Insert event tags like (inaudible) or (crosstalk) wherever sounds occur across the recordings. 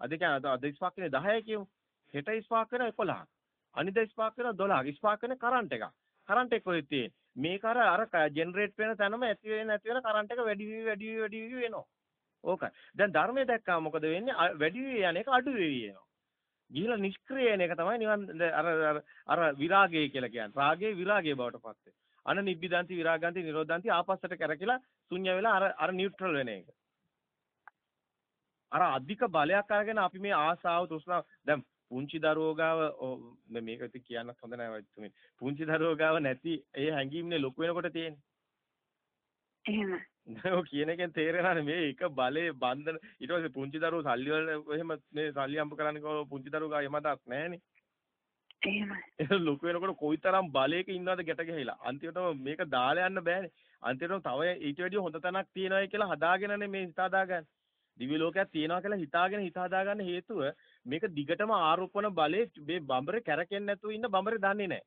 අද කියන්නේ අද ස්පාක් වෙන්නේ 10යි කියමු. හෙට ස්පාක් වෙන 11ක්. අනිදා ස්පාක් වෙන 12ක්. ස්පාක් වෙන කරන්ට් එකක්. කරන්ට් එක කොහෙද තියෙන්නේ? මේක අර අර ජෙනරේට් වෙන තැනම ඇති වෙන නැති වෙන කරන්ට් එක වැඩි වී වැඩි වී වැඩි වී වෙනවා. ඕකයි. දැන් ධර්මයේ දැක්කම මොකද වෙන්නේ? වැඩි වී යන එක අඩු වෙවි යනවා. ගිහිලා නිෂ්ක්‍රිය වෙන එක තමයි නිවන් අර අර අර විරාගය කියලා කියන්නේ. රාගයේ විරාගයේ බවට පත් වෙන. අන නිබ්බිදාන්ති විරාගාන්ති නිරෝධාන්ති ආපස්සට කරකිලා ශුන්‍ය වෙලා අර අර නියුට්‍රල් වෙන එක. අර අධික බලයක් අරගෙන අපි මේ ආසාව තෘෂ්ණාව දැන් පුංචි දරුවෝ ගාව මේක ඉතින් කියන්නත් හොඳ නෑ වයිතුමේ. පුංචි දරුවෝ ගාව නැති ඒ හැඟීම්නේ ලොකු වෙනකොට තියෙන්නේ. එහෙම. ඔය කියන එකෙන් තේරෙනවානේ මේ එක බලේ බන්ධන ඊට පස්සේ පුංචි දරුවෝ සල්ලි වල එහෙම මේ සල්ලි හම්බ කරන්නේ කොහොම පුංචි දරුවෝ ගාව එමදක් නැහනේ. එහෙමයි. ඒක ලොකු වෙනකොට කොයිතරම් බලයක ඉන්නවද ගැට ගහලා. අන්තිමටම මේක දාලා යන්න බෑනේ. අන්තිමටම තව ඊට වැඩිය හොඳ තැනක් තියෙනවායි කියලා හදාගෙනනේ මේ හිත හදාගන්නේ. දිව්‍ය ලෝකයක් තියෙනවා කියලා හිතාගෙන හිත හදාගන්න හේතුව මේක දිගටම ආරෝපණ බලේ මේ බඹරේ කැරකෙන්නේ නැතුව ඉන්න බඹරේ දන්නේ නැහැ.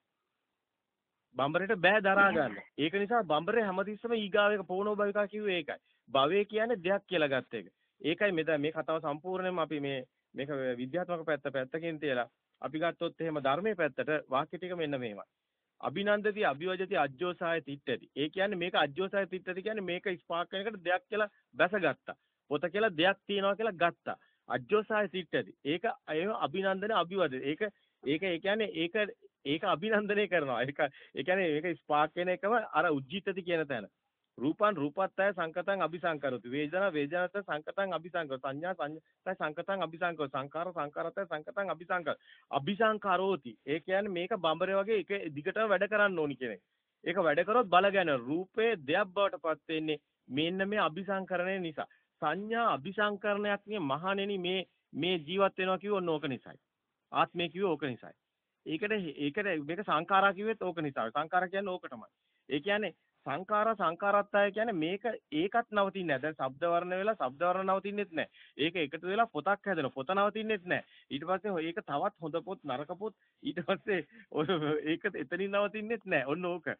බඹරේට බෑ දරා ගන්න. ඒක නිසා බඹරේ හැමතිස්සම ඊගාව එක පොණෝ භවිකා කිව්වේ ඒකයි. භවය කියන්නේ දෙයක් කියලා ගත්ත එක. ඒකයි මෙතන මේ කතාව සම්පූර්ණයෙන්ම අපි මේ මේක විද්‍යාත්මක පැත්ත පැත්තකින් තියලා අපි ගත්තොත් එහෙම ධර්මයේ පැත්තට වාක්‍ය ටික මෙන්න මේවයි. අභිනන්දති අභිවජති අජ්ජෝසාය තිට්ඨති. ඒ කියන්නේ මේක අජ්ජෝසාය තිට්ඨති කියන්නේ මේක ස්පාක් වෙනකට දෙයක් කියලා බැසගත්තා. පොත කියලා දෙයක් තියෙනවා කියලා ගත්තා. අජ්ජෝසාය සිට්ඨති. ඒක ඒ අභිනන්දන අභිවදේ. ඒක ඒක ඒ කියන්නේ ඒක ඒක අභිනන්දනය කරනවා. ඒක ඒ කියන්නේ මේක ස්පාක් වෙන එකම අර උජ්ජිතති කියන තැන. රූපං රූපත්තය සංකතං අபிසංකරොති. වේදනා වේදනාත සංකතං අபிසංකර. සංඥා සංඥාතය සංකතං අபிසංකර. සංඛාර සංඛාරතය සංකතං අபிසංකර. අபிසංකරෝති. ඒ කියන්නේ මේක බඹරේ වගේ එක දිගටම වැඩ කරන්න ඕනි කියන එක. ඒක වැඩ කරොත් බලගෙන රූපේ දෙයක් බවට පත් වෙන්නේ මෙන්න මේ අபிසංකරණය නිසා. සංඥා අபிසංකරණයක් නේ මහණෙනි මේ මේ ජීවත් වෙනවා කිව්වොත් ඕක නිසායි ආත්මය කිව්වෝ ඕක නිසායි ඒකට ඒකට මේක සංඛාරා කිව්වෙත් ඕක නිසායි සංඛාරා කියන්නේ ඕක තමයි ඒ කියන්නේ සංඛාර සංඛාරත්තය කියන්නේ මේක ඒකත් නවතින්නේ නැහැ. දැන් ශබ්ද වර්ණ වෙලා ශබ්ද වර්ණ නවතින්නෙත් නැහැ. ඒක එකතු වෙලා පොතක් හැදෙනවා. පොත නවතින්නෙත් නැහැ. ඊට පස්සේ ඒක තවත් හොඳ පොත් නරක පොත් ඊට පස්සේ ඒක එතනින් නවතින්නෙත් නැහැ. ඔන්න ඕක.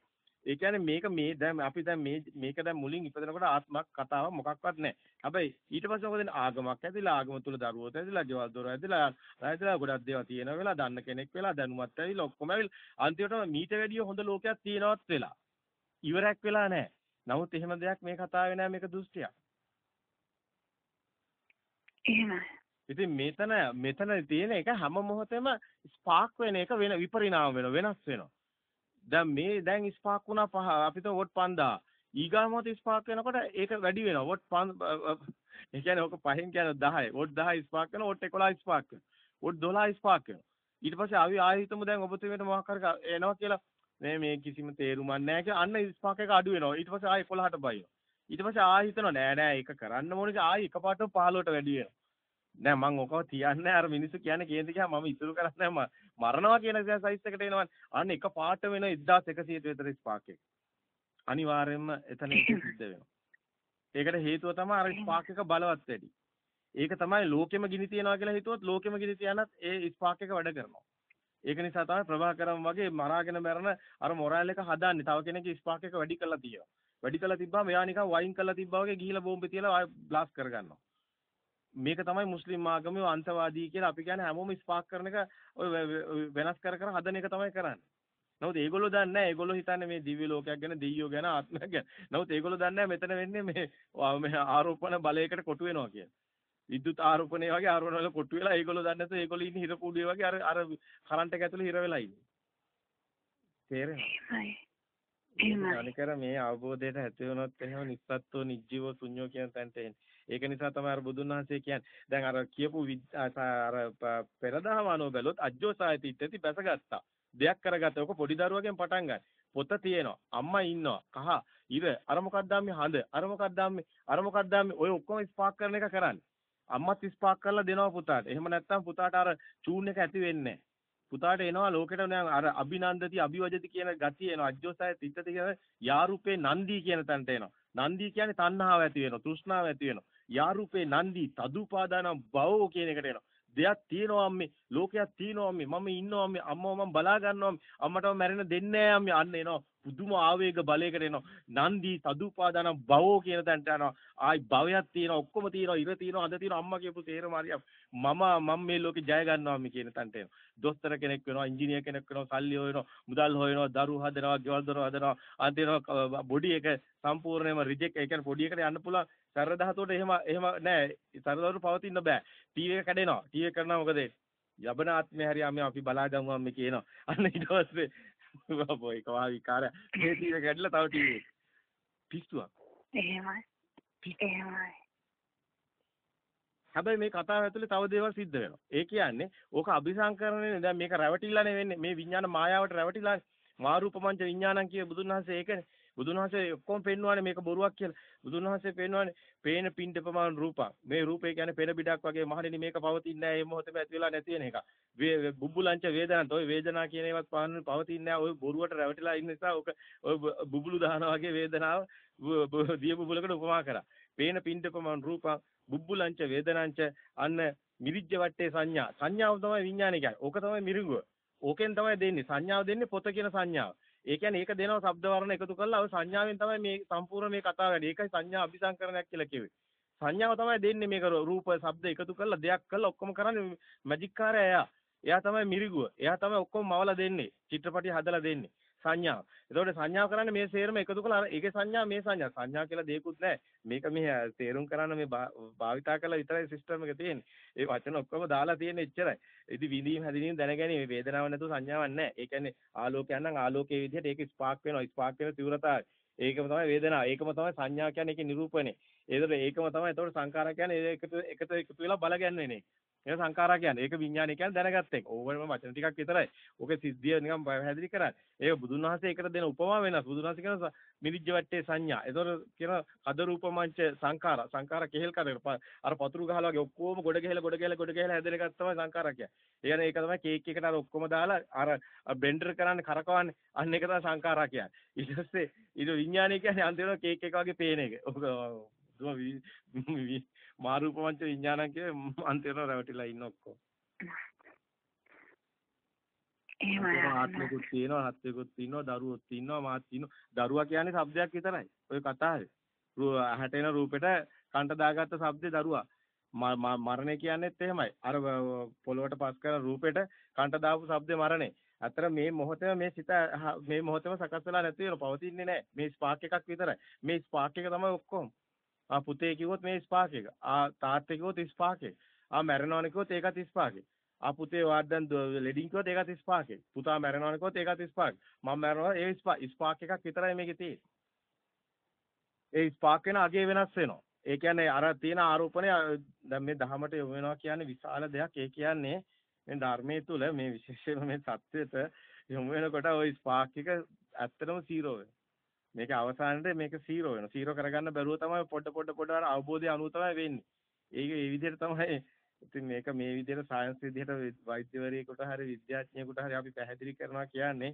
ඒ කියන්නේ මේක මේ දැන් අපි දැන් මේ මේක දැන් මුලින් ඉපදෙනකොට ආත්මක් කතාව මොකක්වත් නැහැ. හැබැයි ඊට පස්සේ මොකද ආගමක් ඇදිලා ආගම තුල දරුවෝ ඇදිලා ගෙවල් දොර ඇදිලා ඇදිලා ගොඩක් දේවල් තියෙන වෙලා දන්න කෙනෙක් වෙලා දැනුමත් ඇවිල්ලා ඔක්කොම ඇවිල්ලා අන්තිමට මීට වැඩිය හොඳ ලෝකයක් තියෙනවත් වෙලා. ඉවරයක් වෙලා නැහැ. නමුත් එහෙම දෙයක් මේ කතාවේ නෑ මේක දෘෂ්ටියක්. එහෙමයි. ඉතින් මෙතන මෙතන තියෙන එක හැම මොහොතෙම ස්පාක් වෙන එක වෙන විපරිණාම වෙන වෙනස් වෙනවා. දැන් මේ දැන් ස්පාක් වුණා පහ අපිට වොට් 5000. ඊගා මොහොත ස්පාක් වෙනකොට ඒක වැඩි වෙනවා. වොට් 5 ඒ කියන්නේ ඔක පහෙන් කියන්නේ 10. වොට් 10 ස්පාක් වෙනවා. වොට් 11 ස්පාක් වෙනවා. වොට් 12 ස්පාක් වෙනවා. ඊට පස්සේ ආවි ආයෙ හිතමු දැන් ඔබතුමීට මොකක් හරි එනවා කියලා මේ මේ කිසිම තේරුමක් නැහැ කියලා අන්න ස්පාක් එක අඩු වෙනවා. ඊට පස්සේ ආයෙ 11ට බයිනවා. ඊට පස්සේ ආයෙ හිතනවා නෑ නෑ ඒක කරන්න ඕනේ කියලා ආයෙ එකපාරටම 15ට වැඩි වෙනවා. නෑ මං ඔකව තියන්නේ අර මිනිස්සු කියන්නේ කේන්ති ගියා මම ඉතුරු කරන්නේ නෑ මරනවා කියන සයිස් එකට එනවා. අන්න එක පාට වෙන 1100ට විතර ස්පාක් එක. අනිවාර්යයෙන්ම එතන ඒක (coughs) සිද්ධ වෙනවා. ඒකට හේතුව තමයි අර ස්පාක් එක බලවත් වැඩි. ඒක තමයි ලෝකෙම ගිනි තියනවා කියලා හිතුවොත් ලෝකෙම ගිනි තියනත් ඒ ස්පාක් එක වැඩ කරනවා. ඒක නිසා තමයි ප්‍රභාකරම් වගේ මරාගෙන මරන අර මොරාල් එක හදාන්නේ. තව කෙනෙක්ගේ ස්පාක් එක වැඩි කරලා තියෙනවා. වැඩි කරලා තිබ්බම එයා නිකන් වයින් කරලා තිබ්බා වගේ ගිහිලා බෝම්බේ තියලා බ්ලාස්ට් කරගන්නවා. මේක තමයි මුස්ලිම් ආගමේ අන්තවාදී කියලා අපි කියන්නේ හැමෝම ස්පාක් කරන එක වෙනස් කර කර හදන එක තමයි කරන්නේ. නමුත් ඒගොල්ලෝ දන්නේ නැහැ. ඒගොල්ලෝ හිතන්නේ මේ දිව්‍ය ලෝකයක් ගැන, දෙයියෝ ගැන, ආත්මයක් ගැන. නමුත් ඒගොල්ලෝ දන්නේ නැහැ මෙතන වෙන්නේ මේ ආරෝපණ බලයකට කොටු වෙනවා කියලා. විද්‍යුත් ආරෝපණය වගේ ආරෝපණ වල කොටු වෙලා ඒගොල්ලෝ දන්නේ නැතුව ඒගොල්ලෝ ඉන්නේ හිර කුඩුවේ වගේ අර අර කරන්ට් එක ඇතුලේ හිර වෙලා ඉන්නේ. තේරෙනවද? එහෙමයි. මේ අවබෝධයට ඇති වුණොත් එහෙම නිස්සත්ත්ව නිජ්ජීව ශුන්‍යෝ කියන තැනට එන්නේ. ඒක නිසා තමයි අර බුදුන් වහන්සේ කියන්නේ. දැන් අර කියපු අර පෙරදහමනෝ බැලුවොත් අජ්ජෝසායති ඉත්තති බැසගත්තා. දෙයක් කරගත්තා. ඔක පොඩි දරුවගෙන් පටන් ගන්න. පොත තියෙනවා. අම්මා ඉන්නවා. කහ, ඉර, අර මොකක්ද හඳ, අර මොකක්ද අර මොකක්ද ඔය ඔක්කොම ස්පාක් කරන එක කරන්නේ. අම්මත් ස්පාක් කරලා දෙනවා පුතාට. එහෙම නැත්නම් පුතාට අර චූන් එක ඇති වෙන්නේ පුතාට එනවා ලෝකෙට නෑ අර අභිනන්දති අභිවජති කියන ගතිය එනවා. අජ්ජෝසය තිත්තති කියන යාරූපේ නන්දී කියන තැනට එනවා. නන්දී කියන්නේ තණ්හාව ඇති වෙනවා, තෘෂ්ණාව ඇති වෙනවා. යාරූපේ නන්දී තදුපාදාන භවෝ කියන එකට එනවා. දෙයක් තියෙනවා අම්මේ. ලෝකයක් තියෙනවා අම්මේ. මම ඉන්නවා අම්මේ. අම්මව මම බලා ගන්නවා අම්මේ. අම්මටම මැරෙන්න දෙන්නේ නැහැ අම්මේ. අන්න එනවා. පුදුම ආවේග බලයකට එනවා. නන්දි සදුපාදාන භවෝ කියන තැනට යනවා. ආයි භවයක් තියෙනවා. ඔක්කොම තියෙනවා. ඉර තියෙනවා. අද තියෙනවා. අම්මා කියපු තේරම හරිය. මම මම මේ ලෝකේ ජය ගන්නවා මේ කියන තැනට එනවා. දොස්තර කෙනෙක් වෙනවා. ඉංජිනේර කෙනෙක් වෙනවා. සල්ලි හොයනවා. මුදල් හොයනවා. දරු හදනවා. ගෙවල් දොර හදනවා. අන්තිමට බොඩි එක සම්පූර්ණයෙන්ම රිජෙක්ට් ඒ කියන්නේ පොඩි එකට යන්න පුළුවන්. සරල ධාතුවට එහෙම එහෙම නෑ. සරල ධාතුවට පවතින්න බෑ. ටීවී එක කැඩෙනවා. ටීවී එක කරනවා මොකද? යබන ආත්මේ හරි අපි බලා ගමු අම්මේ කියනවා. අන්න ඊට පස්සේ බොයි කවා විකාර මේ ටීවී එක කැඩලා තව ටීවී එක. පිස්සුවක්. එහෙමයි. එහෙමයි. හැබැයි මේ කතාව ඇතුලේ තව දේවල් සිද්ධ වෙනවා. ඒ කියන්නේ ඕක අபிසංකරණනේ දැන් මේක රැවටිලානේ වෙන්නේ. මේ විඥාන මායාවට රැවටිලානේ. මාරූපමංච විඥානං කිය බුදුන් වහන්සේ ඒකනේ. බුදුන් වහන්සේ ඔක්කොම පෙන්වන්නේ මේක බොරුවක් කියලා. බුදුන් වහන්සේ පෙන්වන්නේ පේන පින්ඩ ප්‍රමාණ රූපක්. මේ රූපේ කියන්නේ පෙර බිඩක් වගේ මහණෙනි මේක පවතින්නේ නැහැ. මේ මොහොතේම ඇති වෙලා නැති වෙන එක. වේ බුබුලංච වේදනන්ත ඔය වේදනා කියන ඒවත් පාන්නේ පවතින්නේ නැහැ. ඔය බොරුවට රැවටිලා ඉන්න නිසා ඔක ඔය බුබුලු දානවා වගේ වේදනාව දිය බුබුලකට උපමා කරා. පේන පින්ඩ ප්‍රමාණ රූපක් බුබ්බුලංච වේදනංච අන්න මිරිජ්ජ වට්ටේ සංඥා. සංඥාව තමයි විඥානය කියන්නේ. ඕක තමයි මිරිඟුව. ඕකෙන් තමයි දෙන්නේ. සංඥාව දෙන්නේ පොත කියන සංඥාව. ඒ කියන්නේ ඒක දෙනවා ශබ්ද වර්ණ එකතු කරලා ඔය සංඥාවෙන් තමයි මේ සම්පූර්ණ මේ කතාව වැඩි. ඒකයි සංඥා අபிසංකරණයක් කියලා කිව්වේ. සංඥාව තමයි දෙන්නේ මේක රූප ශබ්ද එකතු කරලා දෙයක් කරලා ඔක්කොම කරන්නේ මැජික් කාර්යය එයා. එයා තමයි මිරිගුව. එයා තමයි ඔක්කොම මවලා දෙන්නේ. චිත්‍රපටිය හදලා දෙන්නේ. සංඥාව. එතකොට සංඥාව කරන්නේ මේ සේරම එකතු කළා ඒකේ සංඥා මේ සංඥා. සංඥා කියලා දෙයක්වත් නැහැ. මේක මේ තේරුම් කරන්න මේ භාවිතා කරලා විතරයි සිස්ටම් එක තියෙන්නේ. ඒ වචන ඔක්කොම දාලා තියෙන්නේ එච්චරයි. ඉතින් විඳීම් හැදිනීම් දැනගැනීම වේදනාවක් නැතුව සංඥාවක් නැහැ. ඒ කියන්නේ ආලෝකයක් නම් ආලෝකයේ විදිහට ඒක ස්පාර්ක් වෙනවා. ස්පාර්ක් වෙන තීව්‍රතාවය. ඒකම තමයි වේදනාව. ඒකම තමයි සංඥා කියන්නේ ඒකේ නිරූපණය. ඒතර ඒකම තමයි එතකොට සංකාරය කියන්නේ ඒකට එකට එකතු වෙලා බල ගැන්වෙන්නේ. ඒක සංඛාරා කියන්නේ. ඒක විඥානය කියන්නේ දැනගත්ත එක. ඕවම වචන ටිකක් විතරයි. ඕකේ සිද්ධිය නිකන් පැහැදිලි කරන්නේ. ඒක බුදුන් වහන්සේ ඒකට දෙන උපමා වෙනස්. බුදුන් වහන්සේ කියන මිරිජ්ජ වට්ටේ සංඥා. ඒතකොට කියන කද රූපමංච සංඛාරා. සංඛාරා කෙහෙල් කරේ. අර පතුරු ගහලා වගේ ඔක්කොම ගොඩ ගහලා ගොඩ ගහලා ගොඩ ගහලා හැදෙන එකක් තමයි සංඛාරා කියන්නේ. ඒ කියන්නේ ඒක තමයි කේක් එකට අර ඔක්කොම දාලා අර බ්ලෙන්ඩර් කරන්නේ කරකවන්නේ. අන්න ඒක තමයි සංඛාරා කියන්නේ. ඊට පස්සේ ඊට විඥානය කියන්නේ අන්තිමට කේක් එක වගේ පේන එක. ඔක මා රූප පංච විඥානන් කියන්නේ අන්තිමට රැවටිලා ඉන්න ඔක්කොම. එහෙමයි. ආත්මිකුත් තියෙනවා, හත්විකුත් තියෙනවා, දරුවොත් තියෙනවා, මාත් තියෙනවා. දරුවා කියන්නේ શબ્දයක් විතරයි. ඔය කතාවේ. ඇහැට එන රූපෙට කන්ට දාගත්ත શબ્දේ දරුවා. මරණය කියන්නේත් එහෙමයි. අර පොළොවට පස් කරන රූපෙට කන්ට දාපු શબ્දේ මරණය. අතර මේ මොහොතේම මේ සිත මේ මොහොතේම සකස් වෙලා නැති වෙනවා. පවතින්නේ නැහැ. මේ ස්පාක් එකක් විතරයි. මේ ස්පාක් එක තමයි ඔක්කොම. ආ පුතේ කිව්වොත් මේ ස්පාක් එක. ආ තාත්තේ කිව්වොත් ස්පාක් එක. ආ මැරෙනවනේ කිව්වොත් ඒකත් ස්පාක් එක. ආ පුතේ වාද්දන් ලෙඩින් කිව්වොත් ඒකත් ස්පාක් එක. පුතා මැරෙනවනේ කිව්වොත් ඒකත් ස්පාක්. මම මැරෙනවා ඒ ස්පාක් එකක් විතරයි මේකේ තියෙන්නේ. ඒ ස්පාක් වෙන අගේ වෙනස් වෙනවා. ඒ කියන්නේ අර තියෙන ආරෝපණය දැන් මේ දහමට යොමු වෙනවා කියන්නේ විශාල දෙයක්. ඒ කියන්නේ මේ ධර්මයේ තුල මේ විශේෂයෙන්ම මේ සත්‍යයට යොමු වෙනකොට ওই ස්පාක් එක ඇත්තටම 0 වෙනවා. මේක අවසානයේ මේක සීරෝ වෙනවා. සීරෝ කරගන්න බැරුව තමයි පොඩ පොඩ පොඩ අර අවබෝධය අනුව තමයි වෙන්නේ. ඒක ඒ විදිහට තමයි ඉතින් මේක මේ විදිහට සයන්ස් විදිහට වෛද්‍යවරයෙකුට හරි විද්‍යාඥයෙකුට හරි අපි පැහැදිලි කරනවා කියන්නේ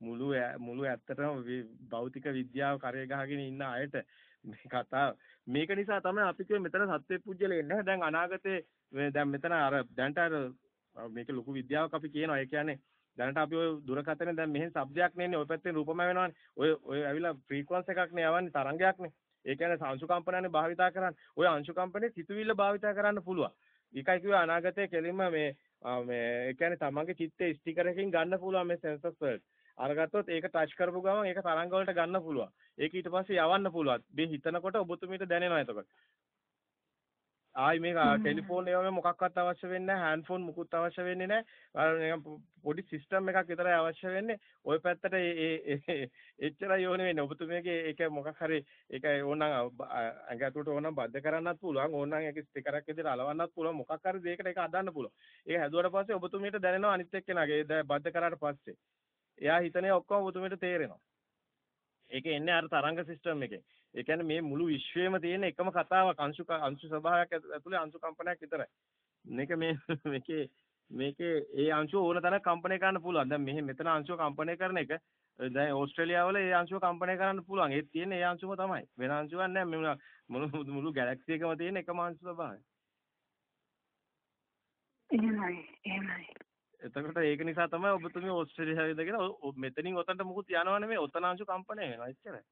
මුළු මුළු ඇත්තටම භෞතික විද්‍යාව කරේ ගහගෙන ඉන්න අයට මේ කතාව මේක නිසා තමයි අපි කිව්වේ මෙතන සත්‍ය පුජ්‍යලේ නැහැ දැන් අනාගතේ දැන් මෙතන අර දැන්ට අර මේක ලොකු විද්‍යාවක් අපි කියනවා ඒ කියන්නේ දැනට අපි ඔය දුරකථනේ දැන් මෙහෙන් shabdයක් නෙන්නේ ඔය පැත්තෙන් රූපමය වෙනවනේ. ඔය ඔය ඇවිල්ලා frequency එකක්නේ යවන්නේ තරංගයක්නේ. ඒ කියන්නේ අංශු කම්පනයනේ භාවිතා කරන්නේ. ඔය අංශු කම්පනේ සිතුවිල්ල භාවිතා කරන්න පුළුවන්. ඒකයි කිව්වේ අනාගතයේ කෙලින්ම මේ මේ ඒ කියන්නේ තමන්ගේ චිත්තේ ස්ටිකර් එකකින් ගන්න පුළුවන් මේ sensors වලට. අරගත්තොත් ඒක ටච් කරපු ගමන් ඒක තරංග වලට ගන්න පුළුවන්. ඒක ඊට පස්සේ යවන්න පුළුවන්. මේ හිතනකොට ඔබතුමීට දැනෙනවා එතකොට. ආයි මේක ටෙලිෆෝන් ඒවා මොකක්වත් අවශ්‍ය වෙන්නේ නැහැ හෑන්ඩ්ෆෝන් මුකුත් අවශ්‍ය වෙන්නේ නැහැ. පොඩි සිස්ටම් එකක් විතරයි අවශ්‍ය වෙන්නේ. ওই පැත්තට ඒ එච්චරයි ඕනේ වෙන්නේ. ඔබතුමියගේ ඒක මොකක් හරි ඒක ඕනනම් ඇඟ ඇතුලට ඕනනම් බද්ධ කරන්නත් පුළුවන්. ඕනනම් ඒක ස්ටිකරයක් විදිහට අලවන්නත් පුළුවන්. මොකක් හරි දෙයකට ඒක අදන්න පුළුවන්. ඒක හැදුවට පස්සේ ඔබතුමියට දැනෙනවා අනිත් එක්කෙනාගේ බද්ධ කරාට පස්සේ. එයා හිතන්නේ ඔක්කොම ඔබතුමියට තේරෙනවා. ඒක එන්නේ අර තරංග සිස්ටම් එකෙන් ඒ කියන්නේ මේ මුළු විශ්වයේම තියෙන එකම කතාවක් අංශු අංශු ස්වභාවයක් ඇතුලේ අංශු කම්පනයක් විතරයි. මේක මේ (laughs) මේකේ මේකේ ඒ අංශුව ඕන තරම් කම්පණය කරන්න පුළුවන්. දැන් මෙහි මෙතන අංශුව කම්පණය කරන එක දැන් ඕස්ට්‍රේලියාව වල ඒ අංශුව කම්පණය කරන්න පුළුවන්. ඒත් තියෙන්නේ ඒ අංශුවම තමයි. වෙන අංශුවක් නැහැ. මුළු මුළු ගැලැක්සි එකම තියෙන එකම අංශු ස්වභාවය. එහෙමයි. එහෙමයි. එතකොට ඒක නිසා තමයි ඔබතුමිය ඕස්ට්‍රේලියාවේ ඉඳගෙන මෙතනින් ඔතනට මුකුත් යනවා නෙමෙයි ඔතනාංශු කම්පණය වෙනවා එච්චරයි.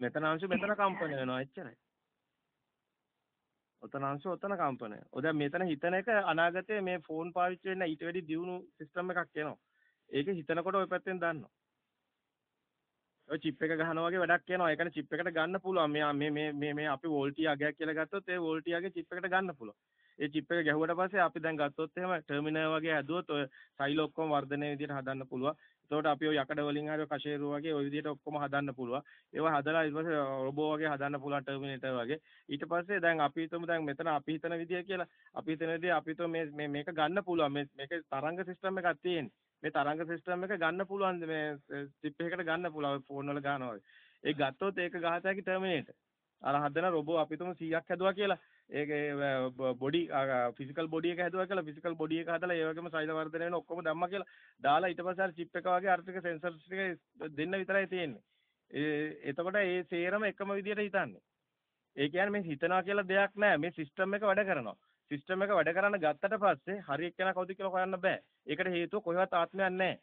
මෙතනාංශු මෙතන කම්පණය වෙනවා එච්චරයි. ඔතනාංශු ඔතන කම්පණය. ඔය දැන් මෙතන හිතන එක අනාගතයේ මේ ෆෝන් පාවිච්චි වෙන්න ඊට වැඩි දියුණු සිස්ටම් එකක් එනවා. ඒක හිතනකොට ওই පැත්තෙන් දාන්නවා. ඔය චිප් එක ගහනවා වගේ වැඩක් යනවා. ඒ කියන්නේ චිප් එකට ගන්න පුළුවන්. මේ මේ මේ මේ අපි වෝල්ටි අගයක් කියලා ගත්තොත් ඒ වෝල්ටි අගේ චිප් එකට ගන්න පුළුවන්. ඒ චිප් එක ගැහුවට පස්සේ අපි දැන් ගත්තොත් එහෙම ටර්මිනල් වගේ හැදුවොත් ඔය සයිල් ඔක්කොම වර්ධනය විදිහට හදන්න පුළුවන්. එතකොට අපි ඔය යකඩ වලින් හරි කෂේරුව වගේ ওই විදිහට ඔක්කොම හදන්න පුළුවන්. ඒවා හදලා ඊට පස්සේ රොබෝ වගේ හදන්න පුළුවන් ටර්මිනේටර් වගේ. ඊට පස්සේ දැන් අපි හිතමු දැන් මෙතන අපි හිතන විදිය කියලා. අපි හිතන විදිය අපි හිතමු මේ මේක ගන්න පුළුවන්. මේ මේක තරංග සිස්ටම් එකක් තියෙන්නේ. මේ තරංග සිස්ටම් එක ගන්න පුළුවන් මේ චිප් එකකට ගන්න පුළුවන් ෆෝන් වල ගන්නවා. ඒ ගත්තොත් ඒක ගහත හැකි ටර්මිනේටර්. අර හදන රොබෝ අපි තුමු 100ක් හැදුවා කියලා. ඒකේ බොඩි ෆිසිකල් බොඩි එක හැදුවා කියලා ෆිසිකල් බොඩි එක හදලා ඒ වගේම සෛල වර්ධනය වෙන ඔක්කොම දැම්මා කියලා දාලා ඊට පස්සේ අර චිප් එක වගේ අර ටික සෙන්සර්ස් ටික දෙන්න විතරයි තියෙන්නේ. ඒ එතකොට ඒ සේරම එකම විදියට හිතන්නේ. ඒ කියන්නේ මේ හිතනවා කියලා දෙයක් නැහැ. මේ සිස්ටම් එක වැඩ කරනවා. සිස්ටම් එක වැඩ කරන්න ගත්තට පස්සේ හරි එක්කෙනා කවුද කියලා හොයන්න බෑ. ඒකට හේතුව කොහෙවත් ආත්මයක් නැහැ.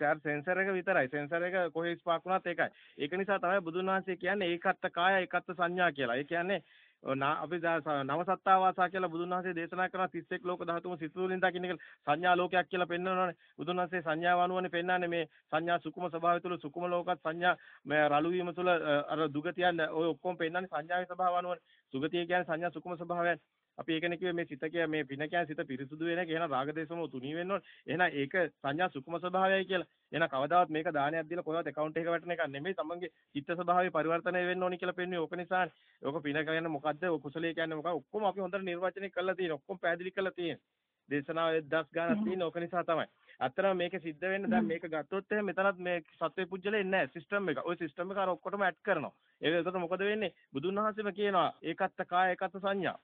සර් සෙන්සර් එක විතරයි. සෙන්සර් එක කොහේ ස්පාක් වුණත් ඒකයි. ඒක නිසා තමයි බුදුන් වහන්සේ කියන්නේ ඒකත්ත කාය ඒකත්ත සංඥා කියලා. ඒ කියන්නේ අපි නව සත්තාවාසා කියලා බුදුන් වහන්සේ දේශනා කරන 31 ලෝක ධාතුම සිතුලින් දකින්න කියලා සංඥා ලෝකයක් කියලා පෙන්වනවානේ. බුදුන් වහන්සේ සංඥාව අනුවනේ පෙන්වන්නේ මේ සංඥා සුකුම ස්වභාවය තුළ සුකුම ලෝකත් සංඥා මේ රළු වීම තුළ අර දුගතියන් ඔය ඔක්කොම පෙන්වන්නේ සංඥාවේ ස්වභාව අනුවනේ. සුගතිය කියන්නේ සංඥා සුකුම ස්වභාවයයි. අපි ඒකනේ කිව්වේ මේ සිත කිය මේ පින කියන්නේ සිත පිරිසුදු වෙන එක එහෙනම් රාගදේශම තුනී වෙන්න ඕනේ. එහෙනම් ඒක සංඥා සුකුම ස්වභාවයයි කියලා. එහෙනම් කවදාවත් මේක දානයක් දීලා කොහොමද account එකක වැටෙන එක නෙමෙයි තමන්ගේ චිත්ත ස්වභාවය පරිවර්තනය වෙන්න ඕනි කියලා පෙන්වන්නේ ඕක නිසානේ. ඕක පින කියන්නේ මොකද්ද? ඔය කුසලයේ කියන්නේ මොකක්ද? ඔක්කොම අපි හොඳට නිර්වචනය කරලා තියෙනවා. ඔක්කොම පැහැදිලි කරලා තියෙනවා. දේශනාව 1000 ගානක් තියෙන ඕක නිසා තමයි. අත්‍තරම මේක සිද්ධ වෙන්න දැන් මේක ගත්තොත් එහෙනම් මෙතනත් මේ සත්වේ පුජ්‍යලේ නැහැ සිස්ටම් එක. ওই සිස්ටම් එක අර ඔක්කොටම ඇඩ් කරනවා. ඒක එතකොට මොකද වෙන්නේ? බුදුන් වහන්සේම කියනවා ඒකත්ත කාය ඒකත්ත සංඥා.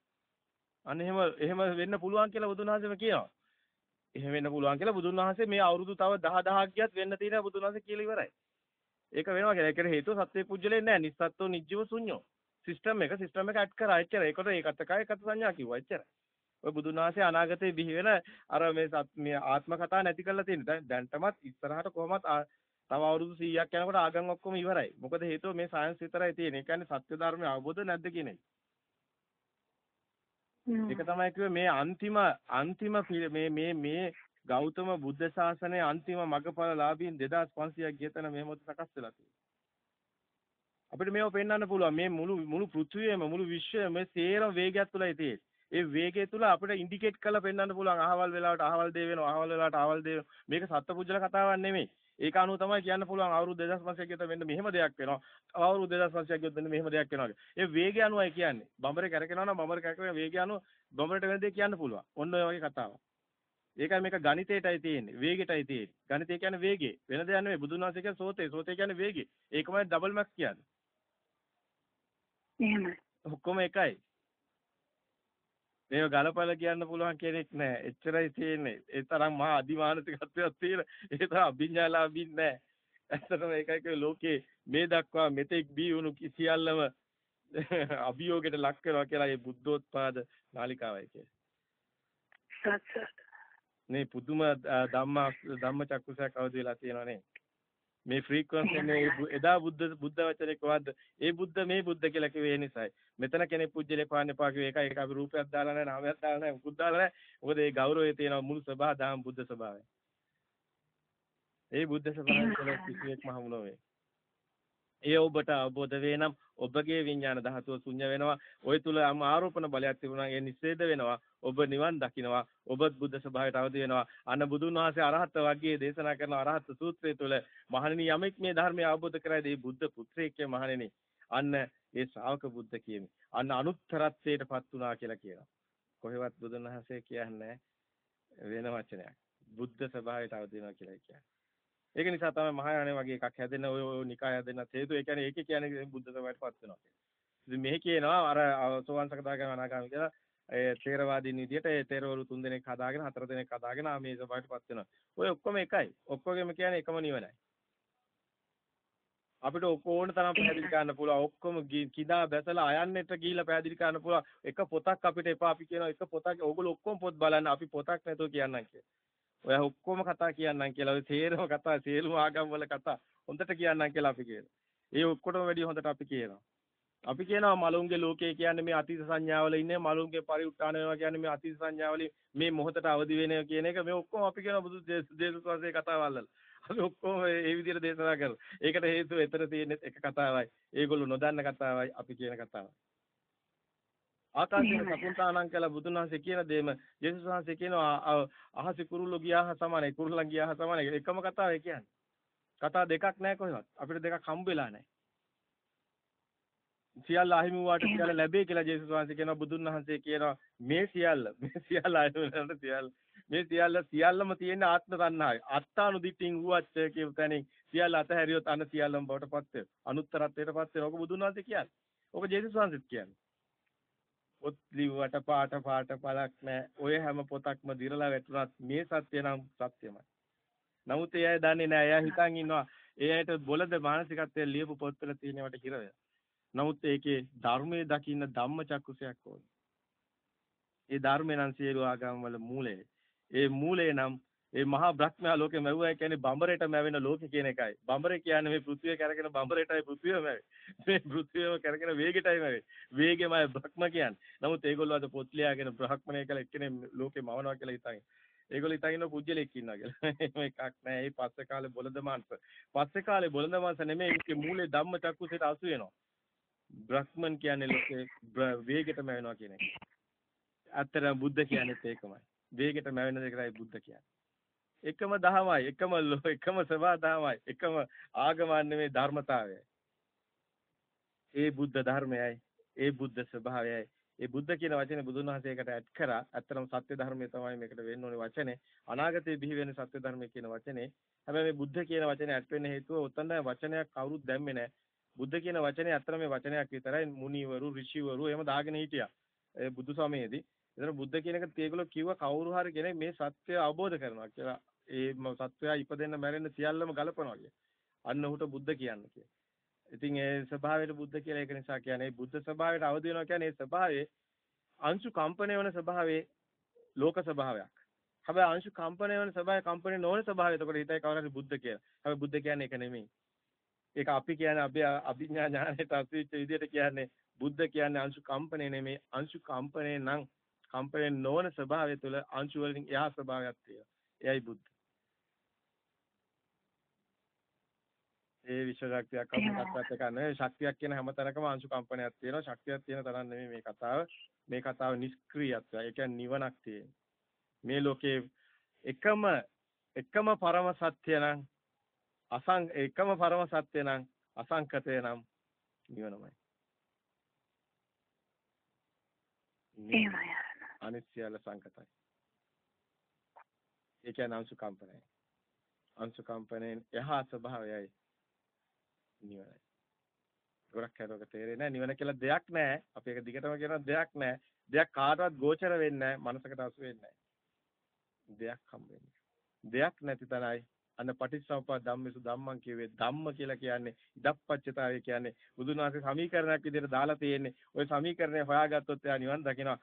අන්න එහෙම එහෙම වෙන්න පුළුවන් කියලා බුදුන් වහන්සේම කියනවා. එහෙම වෙන්න පුළුවන් කියලා බුදුන් වහන්සේ මේ අවුරුදු තව 10 1000ක් ගියත් වෙන්න තියෙනවා බුදුන් වහන්සේ කියලා ඉවරයි. ඒක වෙනවා කියලා. ඒකට හේතුව සත්‍ය පුජ්‍යලේ නැහැ. නිස්සත්ත්ව නිජ්ජව ශුන්‍යෝ. සිස්ටම් එක සිස්ටම් එක ඇඩ් කරා එච්චර. ඒකට ඒකත් කය එකත් සංඥා කිව්වා එච්චර. ඔය බුදුන් වහන්සේ අනාගතේ බිහි වෙන අර මේ මේ ආත්ම කතා නැති කරලා තියෙන. දැන් දැන්ටමත් ඉස්සරහට කොහොමත් තව අවුරුදු 100ක් යනකොට ආගම් ඔක්කොම ඉවරයි. මොකද හේතුව මේ සයන්ස් විතරයි තියෙන්නේ. ඒ කියන්නේ සත්‍ය ධර්මය අවබෝධ නැද්ද කියන එක. ඒක තමයි කිව්වේ මේ අන්තිම අන්තිම මේ මේ මේ ගෞතම බුද්ධ ශාසනයේ අන්තිම මගපලලාභීන් 2500ක් ගියතන මේ මොහොත සකස් වෙලා තියෙනවා. අපිට මේව පෙන්වන්න පුළුවන් මේ මුළු මුළු පෘථිවියම මුළු විශ්වයම සේරම වේගයක් තුලයි තියෙන්නේ. ඒ වේගය තුල අපිට ඉන්ඩිකේට් කරලා පෙන්වන්න පුළුවන් අහවල් වෙලාවට අහවල් දේ වෙනවා අහවල් වෙලාවට අහවල් දේ මේක සත්පුජ්‍යල කතාවක් නෙමෙයි. ඒක අනුව තමයි කියන්න පුළුවන් අවුරුදු 2500ක් ගියොත් මෙන්න මෙහෙම දෙයක් වෙනවා. අවුරුදු 2500ක් ගියොත් මෙන්න මෙහෙම දෙයක් වෙනවා. ඒ වේගය අනුවයි කියන්නේ. බඹරේ කැරකෙනවා නම් බඹරේ කැරකෙන වේගය අනුව බඹරට වෙන දේ කියන්න පුළුවන්. ඔන්න ඔය වගේ කතාවක්. ඒකයි මේක ගණිතයටයි තියෙන්නේ. වේගෙටයි තියෙන්නේ. ගණිතය කියන්නේ වේගය. වෙන දෙයක් නෙමෙයි. බුදුන් වහන්සේ කියන්නේ සෝතේ. සෝතේ කියන්නේ වේගය. ඒකමයි ඩබල් මැක්ස් කියන්නේ. එහෙමයි. ඔක්කොම එකයි. මේව ගලපලා කියන්න පුළුවන් කෙනෙක් නැහැ. එච්චරයි තියෙන්නේ. ඒ තරම් මහා අදිමානසිකත්වයක් තියෙන. (laughs) ඒ තරම් අභිඥාලාභී නැහැ. ඇත්තටම ඒකයි කිය ලෝකේ මේ දක්වා මෙතෙක් බී වුණු සියල්ලම (laughs) අභියෝගයට ලක් කරනවා කියලා මේ බුද්ධෝත්පාද නාලිකාවයි කියන්නේ. මේ පුදුම ධම්ම ධම්ම චක්කුසයක් අවදි වෙලා තියෙනවා නේ. මේ ෆ්‍රීකවන්සි මේ එදා බුද්ධ බුද්ධ වචනේ කොහොමද? ඒ බුද්ධ මේ බුද්ධ කියලා කිව්වේ ඒ නිසායි. මෙතන කෙනෙක් පුජ්‍යලේ පාන්න එපා කිව්වේ ඒකයි. ඒක අපි රූපයක් දාලා නැහැ, නාමයක් දාලා නැහැ, මුකුත් දාලා නැහැ. මොකද ඒ ගෞරවය තියෙනවා මුළු සබහා දාම් බුද්ධ ස්වභාවය. ඒ බුද්ධ ස්වභාවය කියලා කිසිවෙක්ම හමු නොවේ. ඒ ඔබට අවබෝධ වේ නම් ඔබගේ විඥාන ධාතුව ශුන්‍ය වෙනවා. ওই තුල ආරෝපණ බලයක් තිබුණා ඒ නිස්සේද වෙනවා. ඔබ නිවන් දකින්නවා. ඔබත් බුද්ධ ස්වභාවයට අවදි වෙනවා. අන්න බුදුන් වහන්සේ අරහත් වර්ගයේ දේශනා කරන අරහත් සූත්‍රය තුල මහණෙනි යමෙක් මේ ධර්මය අවබෝධ කරයිද ඒ බුද්ධ පුත්‍රයෙක් මහණෙනි. අන්න ඒ ශ්‍රාවක බුද්ධ කියමි. අන්න අනුත්තරත්වයටපත් වුණා කියලා කියනවා. කොහෙවත් බුදුන් වහන්සේ කියන්නේ වෙන වචනයක්. බුද්ධ ස්වභාවයට අවදි වෙනවා කියලා කියන්නේ. ඒක නිසා තමයි මහායාන වගේ එකක් හැදෙන ඔය ඔය නිකාය හැදෙන්නත් හේතුව. ඒ කියන්නේ ඒකේ කියන්නේ බුද්ධ සමයටපත් වෙනවා කියන්නේ. ඉතින් මෙහි කියනවා අර සෝවාන් සකදාගාම අනාගාමී කියලා ඒ තේරවාදීන් විදියට ඒ තේරවරු තුන් දෙනෙක් හදාගෙන හතර දෙනෙක් හදාගෙන මේ සමයටපත් වෙනවා. ඔය ඔක්කොම එකයි. ඔක්කොගෙම කියන්නේ එකම නිවනයි. අපිට ඕන තරම් පැහැදිලි කරන්න පුළුවන්. ඔක්කොම කිදා බැසලා අයන්නට ගිහිල්ලා පැහැදිලි කරන්න පුළුවන්. එක පොතක් අපිට එපා අපි කියනවා එක පොතක් ඕගොල්ලෝ ඔක්කොම පොත් බලන්න අපි පොතක් නැතුව කියන්නම් කියලා. ඔය ඔක්කොම කතා කියන්නම් කියලා. ඔය තේරම කතා, සියලුම ආගම් වල කතා හොඳට කියන්නම් කියලා අපි කියනවා. ඒ ඔක්කොටම වැඩිය හොඳට අපි කියනවා. අපි කියනවා මලුන්ගේ ලෝකය කියන්නේ මේ අතීත සංඥාවල ඉන්නේ මලුන්ගේ පරිඋත්ථාන වෙනවා කියන්නේ මේ අතීත සංඥාවලින් මේ මොහොතට අවදි වෙනවා කියන එක මේ ඔක්කොම අපි කියන බුදු දේශස්වාසයේ කතාවල් අපි ඔක්කොම මේ විදිහට දේශනා කරලා. ඒකට හේතුව එතන තියෙන එක කතාවයි. ඒගොල්ලෝ නොදන්න කතාවයි අපි කියන කතාවයි. ආකාශයේ සකුන්තානං කියලා බුදුන් වහන්සේ කියන දෙයම යේසුස් වහන්සේ කියනවා අහසි කුරුල්ලෝ ගියාහ සමානයි කුරුල්ලන් ගියාහ සමානයි එකම කතාවයි කියන්නේ. කතා දෙකක් නැහැ කොහෙවත්. අපිට දෙකක් හම්බ වෙලා නැහැ. සියල්ල අහිමි වූාට සියල්ල ලැබේ කියලා ජේසුස් වහන්සේ කියනවා බුදුන් වහන්සේ කියනවා මේ සියල්ල මේ සියල්ල අහිමි සියල්ල මේ සියල්ල සියල්ලම තියෙන ආත්ම තණ්හාවයි අත්තානුදිටින් වූවත් කියන තැනින් සියල්ල අතහැරියොත් අන සියල්ලම බවටපත් වෙනවා. අනුත්තරත්වයටපත් වෙනවා. ඔක බුදුන් වහන්සේ කියන්නේ. ඔක ජේසුස් වහන්සේත් කියන්නේ පොත් ලිව්වට පාට පාට පළක් නැහැ ඔය හැම පොතක්ම දිරලා වැටුණත් මේ සත්‍ය නම් සත්‍යමයි නමුත් ඒ අය දන්නේ නැහැ එයා හිතන් ඉන්නවා ඒ අයට බොළඳ මානසිකත්වයේ ලියපු පොත්වල තියෙනවට හිර වෙනවා නමුත් ඒකේ ධර්මයේ දකින්න ධම්මචක්කුසයක් ඕනේ. ඒ ධර්මේ නම් සියලු ආගම් වල මූලය. ඒ මූලය නම් ඒ මහා බ්‍රහ්මයා ලෝකෙ මැවුවා කියන්නේ බඹරේට මැවෙන ලෝකෙ කියන එකයි. බඹරේ කියන්නේ මේ පෘථිවිය කරගෙන බඹරේටයි පෘථිවිය මැවේ. මේ පෘථිවියම කරගෙන වේගෙටයි මැවේ. වේගෙමයි බ්‍රහ්ම කියන්නේ. නමුත් ඒගොල්ලෝ අද පොත් ලියාගෙන බ්‍රහ්මණය කියලා එක්කෙනෙක් ලෝකෙ මවනවා කියලා හිතන්නේ. ඒගොල්ලෝ හිතන් ඉන්න පුජ්‍යලෙක් ඉන්නවා කියලා. (laughs) එහෙම එකක් නෑ. මේ පස්සේ කාලේ බොළඳ මාංශ. පස්සේ කාලේ බොළඳ මාංශ නෙමෙයි ඒකේ මූලේ ධම්මචක්කුසේට අසු වෙනවා. බ්‍රහ්මන් කියන්නේ ලෝකේ වේගෙටම වෙනවා කියන එක. ඇත්තටම බුද්ධ කියන්නේත් ඒකමයි. වේගෙටම වෙන දෙකයි බුද්ධ කියන්නේ. එකම දහමයි, එකම (laughs) එකම සබා දහමයි, එකම ආගමන් නෙමේ ධර්මතාවයයි. ඒ බුද්ධ ධර්මයයි, ඒ බුද්ධ ස්වභාවයයි. ඒ බුද්ධ කියන වචනේ බුදුන් වහන්සේකට ඇඩ් කරා. ඇත්තටම සත්‍ය ධර්මයේ තමයි මේකට වෙන්න ඕනේ වචනේ. අනාගතයේ බිහි වෙන සත්‍ය ධර්මයේ කියන වචනේ. හැබැයි මේ බුද්ධ කියන වචනේ ඇඩ් වෙන්න හේතුව උතන වචනයක් කවුරුත් දැම්මේ නැහැ. බුද්ධ කියන වචනේ අතර මේ වචනයක් විතරයි මුනිවරු ඍෂිවරු එහෙම දාගෙන හිටියා. ඒ බුදු සමයේදී. ඒතර බුද්ධ කියන එක ඒගොල්ලෝ කිව්ව කවුරු හරි කෙනෙක් මේ සත්‍ය අවබෝධ කරනවා කියලා. ඒ සත්‍යය ඉපදෙන්න මැරෙන්න සියල්ලම ගලපනවා කිය. අන්න ඔහුට බුද්ධ කියන්න කිය. ඉතින් ඒ ස්වභාවයට බුද්ධ කියලා ඒක නිසා කියන්නේ බුද්ධ ස්වභාවයට අවදි වෙනවා කියන්නේ ඒ ස්වභාවයේ අංශු කම්පණය වෙන ස්වභාවයේ ලෝක ස්වභාවයක්. හැබැයි අංශු කම්පණය වෙන ස්වභාවය කම්පණය නොවන ස්වභාවය. එතකොට හිතයි කවුරු හරි බුද්ධ කියලා. හැබැයි බුද්ධ කියන්නේ ඒක නෙමෙයි. ඒක අපි කියන්නේ අපි අභිඥා ඥානයට අසුවිච්ච විදිහට කියන්නේ බුද්ධ කියන්නේ අංශු කම්පණය නෙමෙයි අංශු කම්පණය නම් කම්පණය නොවන ස්වභාවය තුළ අංශු වලින් එහා ස්වභාවයක් තියෙනවා. එයයි බුද්ධ. ඒ විශ්ව ශක්තියක් අපිටත් එක නෙවෙයි ශක්තියක් කියන හැම තැනකම අංශු කම්පනයක් තියෙනවා. ශක්තියක් තියෙන තරම් නෙමෙයි මේ කතාව. මේ කතාව නිෂ්ක්‍රීයත්වය. ඒ කියන්නේ නිවනක් තියෙන. මේ ලෝකේ එකම එකම පරම සත්‍ය නම් අසං එකම පරම සත්‍ය නම් අසංකතය නම් නිවනමයි. එහෙමයි. අනිත් සියල්ල සංකතයි. ඒ කියන්නේ අංශු කම්පනයි. අංශු කම්පණයෙන් එහා ස්වභාවයයි නිවනයි. ගොඩක් කරුවක තේරෙන්නේ නැහැ නිවන කියලා දෙයක් නැහැ. අපි ඒක දිගටම කියන දෙයක් නැහැ. දෙයක් කාටවත් ගෝචර වෙන්නේ නැහැ. මනසකට අසු වෙන්නේ නැහැ. දෙයක් හම්බ වෙන්නේ. දෙයක් නැති තැනයි අන්න පටිච්චසමුප්පාද ධම්මසු ධම්මං කියවේ ධම්ම කියලා කියන්නේ ඉදප්පච්චතාවය කියන්නේ බුදුන් වහන්සේ සමීකරණයක් විදිහට දාලා තියෙන්නේ. ওই සමීකරණය හොයාගත්තොත් එයා නිවන් දකිනවා.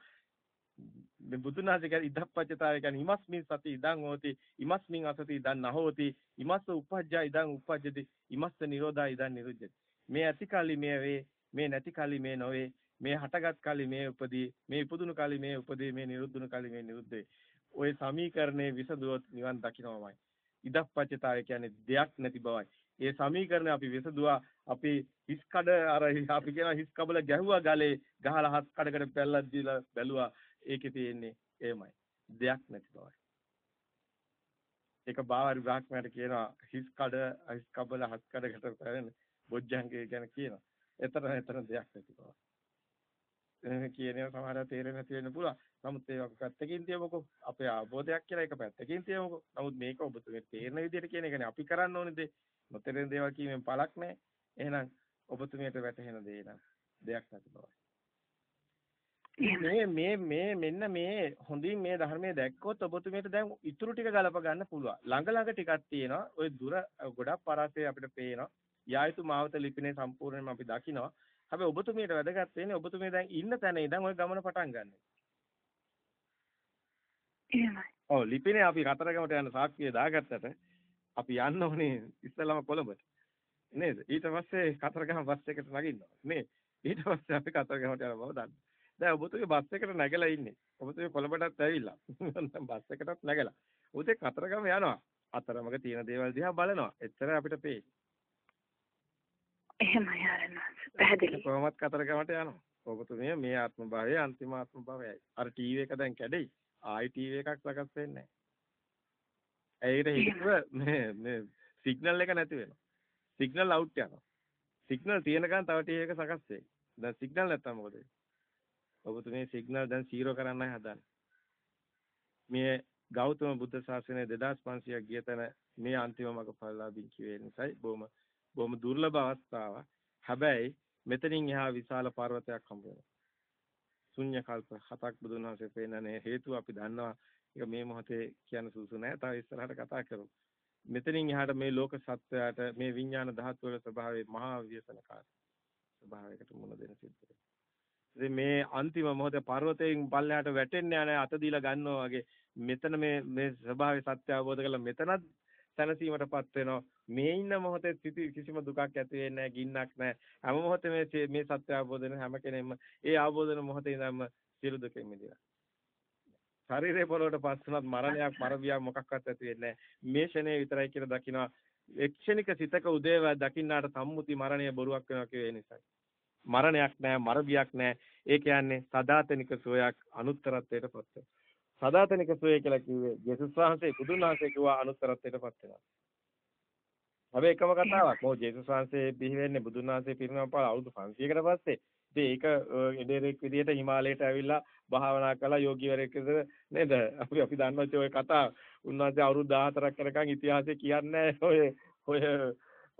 මේ බුදුන් වහන්සේ කියන්නේ ඉදප්පච්චතාවය කියන්නේ ඉමස්මින් සති ඉදං හෝති ඉමස්මින් අසති ඉදං නහෝති ඉමස්ස උපජ්ජා ඉදං උපජ්ජති ඉමස්ස නිරෝධා ඉදං නිරුද්ධති. මේ ඇති කල්ලි මේ වේ මේ නැති කල්ලි මේ නොවේ මේ හටගත් කල්ලි මේ උපදී මේ ඉපදුණු කල්ලි මේ උපදී මේ නිරුද්ධුණු කල්ලි මේ නිරුද්ධ වේ. ওই සමීකරණේ විසදුවොත් නිවන් දකින්නමයි. ඉදප්පච්චතාවය කියන්නේ දෙයක් නැති බවයි. ඒ සමීකරණ අපි විසදුවා අපි හිස් කඩ අර අපි කියන හිස් කබල ගැහුවා ගලේ ගහලා හස් කඩකට පැල්ලක් දීලා බැලුවා ඒකේ තියෙන්නේ එහෙමයි. දෙයක් නැති බවයි. ඒක බාහිර බ්‍රාහ්මණයට කියනවා හිස් කඩ හිස් කබල හස් කඩකට පැරෙන බොජ්ජංගේ ගැන කියනවා. එතන එතන දෙයක් නැති බවයි. එහෙම කියන ඒවා සමහරව තේරෙන්නේ නැති වෙන්න පුළුවන්. නමුත් ඒක පැත්තකින් තියමුකෝ. අපේ අවබෝධයක් කියලා ඒක පැත්තකින් තියමුකෝ. නමුත් මේක ඔබතුමේ තේරෙන විදිහට කියන එකනේ අපි කරන්න ඕනේ දේ. නොතේරෙන දේවල් කීමෙන් පළක් නැහැ. එහෙනම් ඔබතුමියට වැටහෙන දේ නම් දෙයක් නැති බවයි. මේ මේ මේ මෙන්න මේ හොඳින් මේ ධර්මයේ දැක්කොත් ඔබතුමියට දැන් ඉතුරු ටික ගලප ගන්න පුළුවන්. ළඟ ළඟ ටිකක් තියෙනවා. ওই දුර ගොඩක් පරාසය අපිට පේනවා. යායුතු මාවත ලිපිනේ සම්පූර්ණයෙන්ම අපි දකිනවා. හැබැයි ඔබතුමියට වැදගත් වෙන්නේ ඔබතුමිය දැන් ඉන්න තැන ඉඳන් ওই ගමන පටන් ගන්න. එහෙමයි. ඔව් ලිපිනේ අපි කතරගමට යන සාක්ෂිය දාගත්තට අපි යන්න ඕනේ ඉස්සෙල්ලාම කොළඹට. නේද? ඊට පස්සේ කතරගම බස් එකට නගින්න ඕනේ. ඊට පස්සේ අපි කතරගමට යන බව දන්න. දැන් ඔබතුමිය බස් එකට නැගලා ඉන්නේ. ඔබතුමිය කොළඹටත් ඇවිල්ලා. (laughs) බස් එකටත් නැගලා. උදේ කතරගම යනවා. අතරමඟ තියෙන දේවල් දිහා බලනවා. එච්චර අපිට පේයි. එහෙමයි ආරණාස. පැහැදිලි. කොහොමත් කතරගමට යනවා. ඔබතුමිය මේ ආත්ම භාවයේ අන්තිම ආත්ම භාවයයි. අර ටීවී එක දැන් කැඩෙයි. ආයි ටීවී එකක් සකස් වෙන්නේ නැහැ. ඒකට හේතුව මේ මේ සිග්නල් එක නැති වෙනවා. සිග්නල් අවුට් යනවා. සිග්නල් තියෙනකන් තව ටීවී එක සකස් වෙයි. දැන් සිග්නල් නැත්තම් මොකද වෙන්නේ? ඔබතුමේ සිග්නල් දැන් 0 කරන්නයි හදන්නේ. මේ ගෞතම බුද්ධ ශාසනය 2500ක් ගිය තැන මේ අන්තිම මගපල්ලාභින් කියේ නිසායි බොහොම බොහොම දුර්ලභ අවස්ථාවක්. හැබැයි මෙතනින් එහා විශාල පර්වතයක් හම්බ වෙනවා. ශුන්‍ය කල්ප හතක් බුදුන් වහන්සේ පෙන්නනේ හේතුව අපි දන්නවා. ඒක මේ මොහොතේ කියන්න සුසු නැහැ. තව ඉස්සරහට කතා කරමු. මෙතනින් එහාට මේ ලෝක සත්වයාට මේ විඥාන ධාතු වල ස්වභාවය මහා ව්‍යසනකාර ස්වභාවයකට මුණ දෙන සිද්ධ වෙනවා. ඉතින් මේ අන්තිම මොහොතේ පර්වතයෙන් පල්ලෙහාට වැටෙන්න යන අත දීලා ගන්නවා වගේ. මෙතන මේ මේ ස්වභාවය සත්‍ය අවබෝධ කරලා මෙතනත් සැනසීමටපත් වෙනවා. මේ ඉන්න මොහොතේ කිසිම දුකක් ඇති වෙන්නේ නැහැ ගින්නක් නැහැ. හැම මොහොතේ මේ මේ සත්‍ය අවබෝධ වෙන හැම කෙනෙක්ම ඒ අවබෝධ වෙන මොහොතේ ඉඳන්ම සියලු දුකෙන් මිදෙනවා. ශරීරේ පොළොවට පස්සනත් මරණයක් මරවියක් මොකක්වත් ඇති වෙන්නේ මේ ෂනේ විතරයි කියලා දකිනවා. එක්ෂණික සිතක උදේව දකින්නාට සම්මුති මරණය බොරුවක් වෙනවා කියන නිසායි. මරණයක් නැහැ මරබියක් නැහැ ඒ කියන්නේ සදාතනික සෝයක් අනුත්තරත්වයට පත් සදාතනික සෝය කියලා කිව්වේ යේසුස් වහන්සේ බුදුන් වහන්සේ කිව්වා අනුත්තරත්වයට පත් වෙනවා. හැබැයි එකම කතාවක්. මොකද යේසුස් වහන්සේ බිහි වෙන්නේ බුදුන් වහන්සේ පිරිනමන පාර අවුරුදු 500කට පස්සේ. ඉතින් ඒක එඩේරෙක් විදියට හිමාලයට ඇවිල්ලා භාවනා කළා යෝගීවරයෙක් නේද? අපි අපි දන්නවා ඔය කතාව. උන්වහන්සේ අවුරුදු 14ක් කරකන් ඉතිහාසය කියන්නේ ඔය ඔය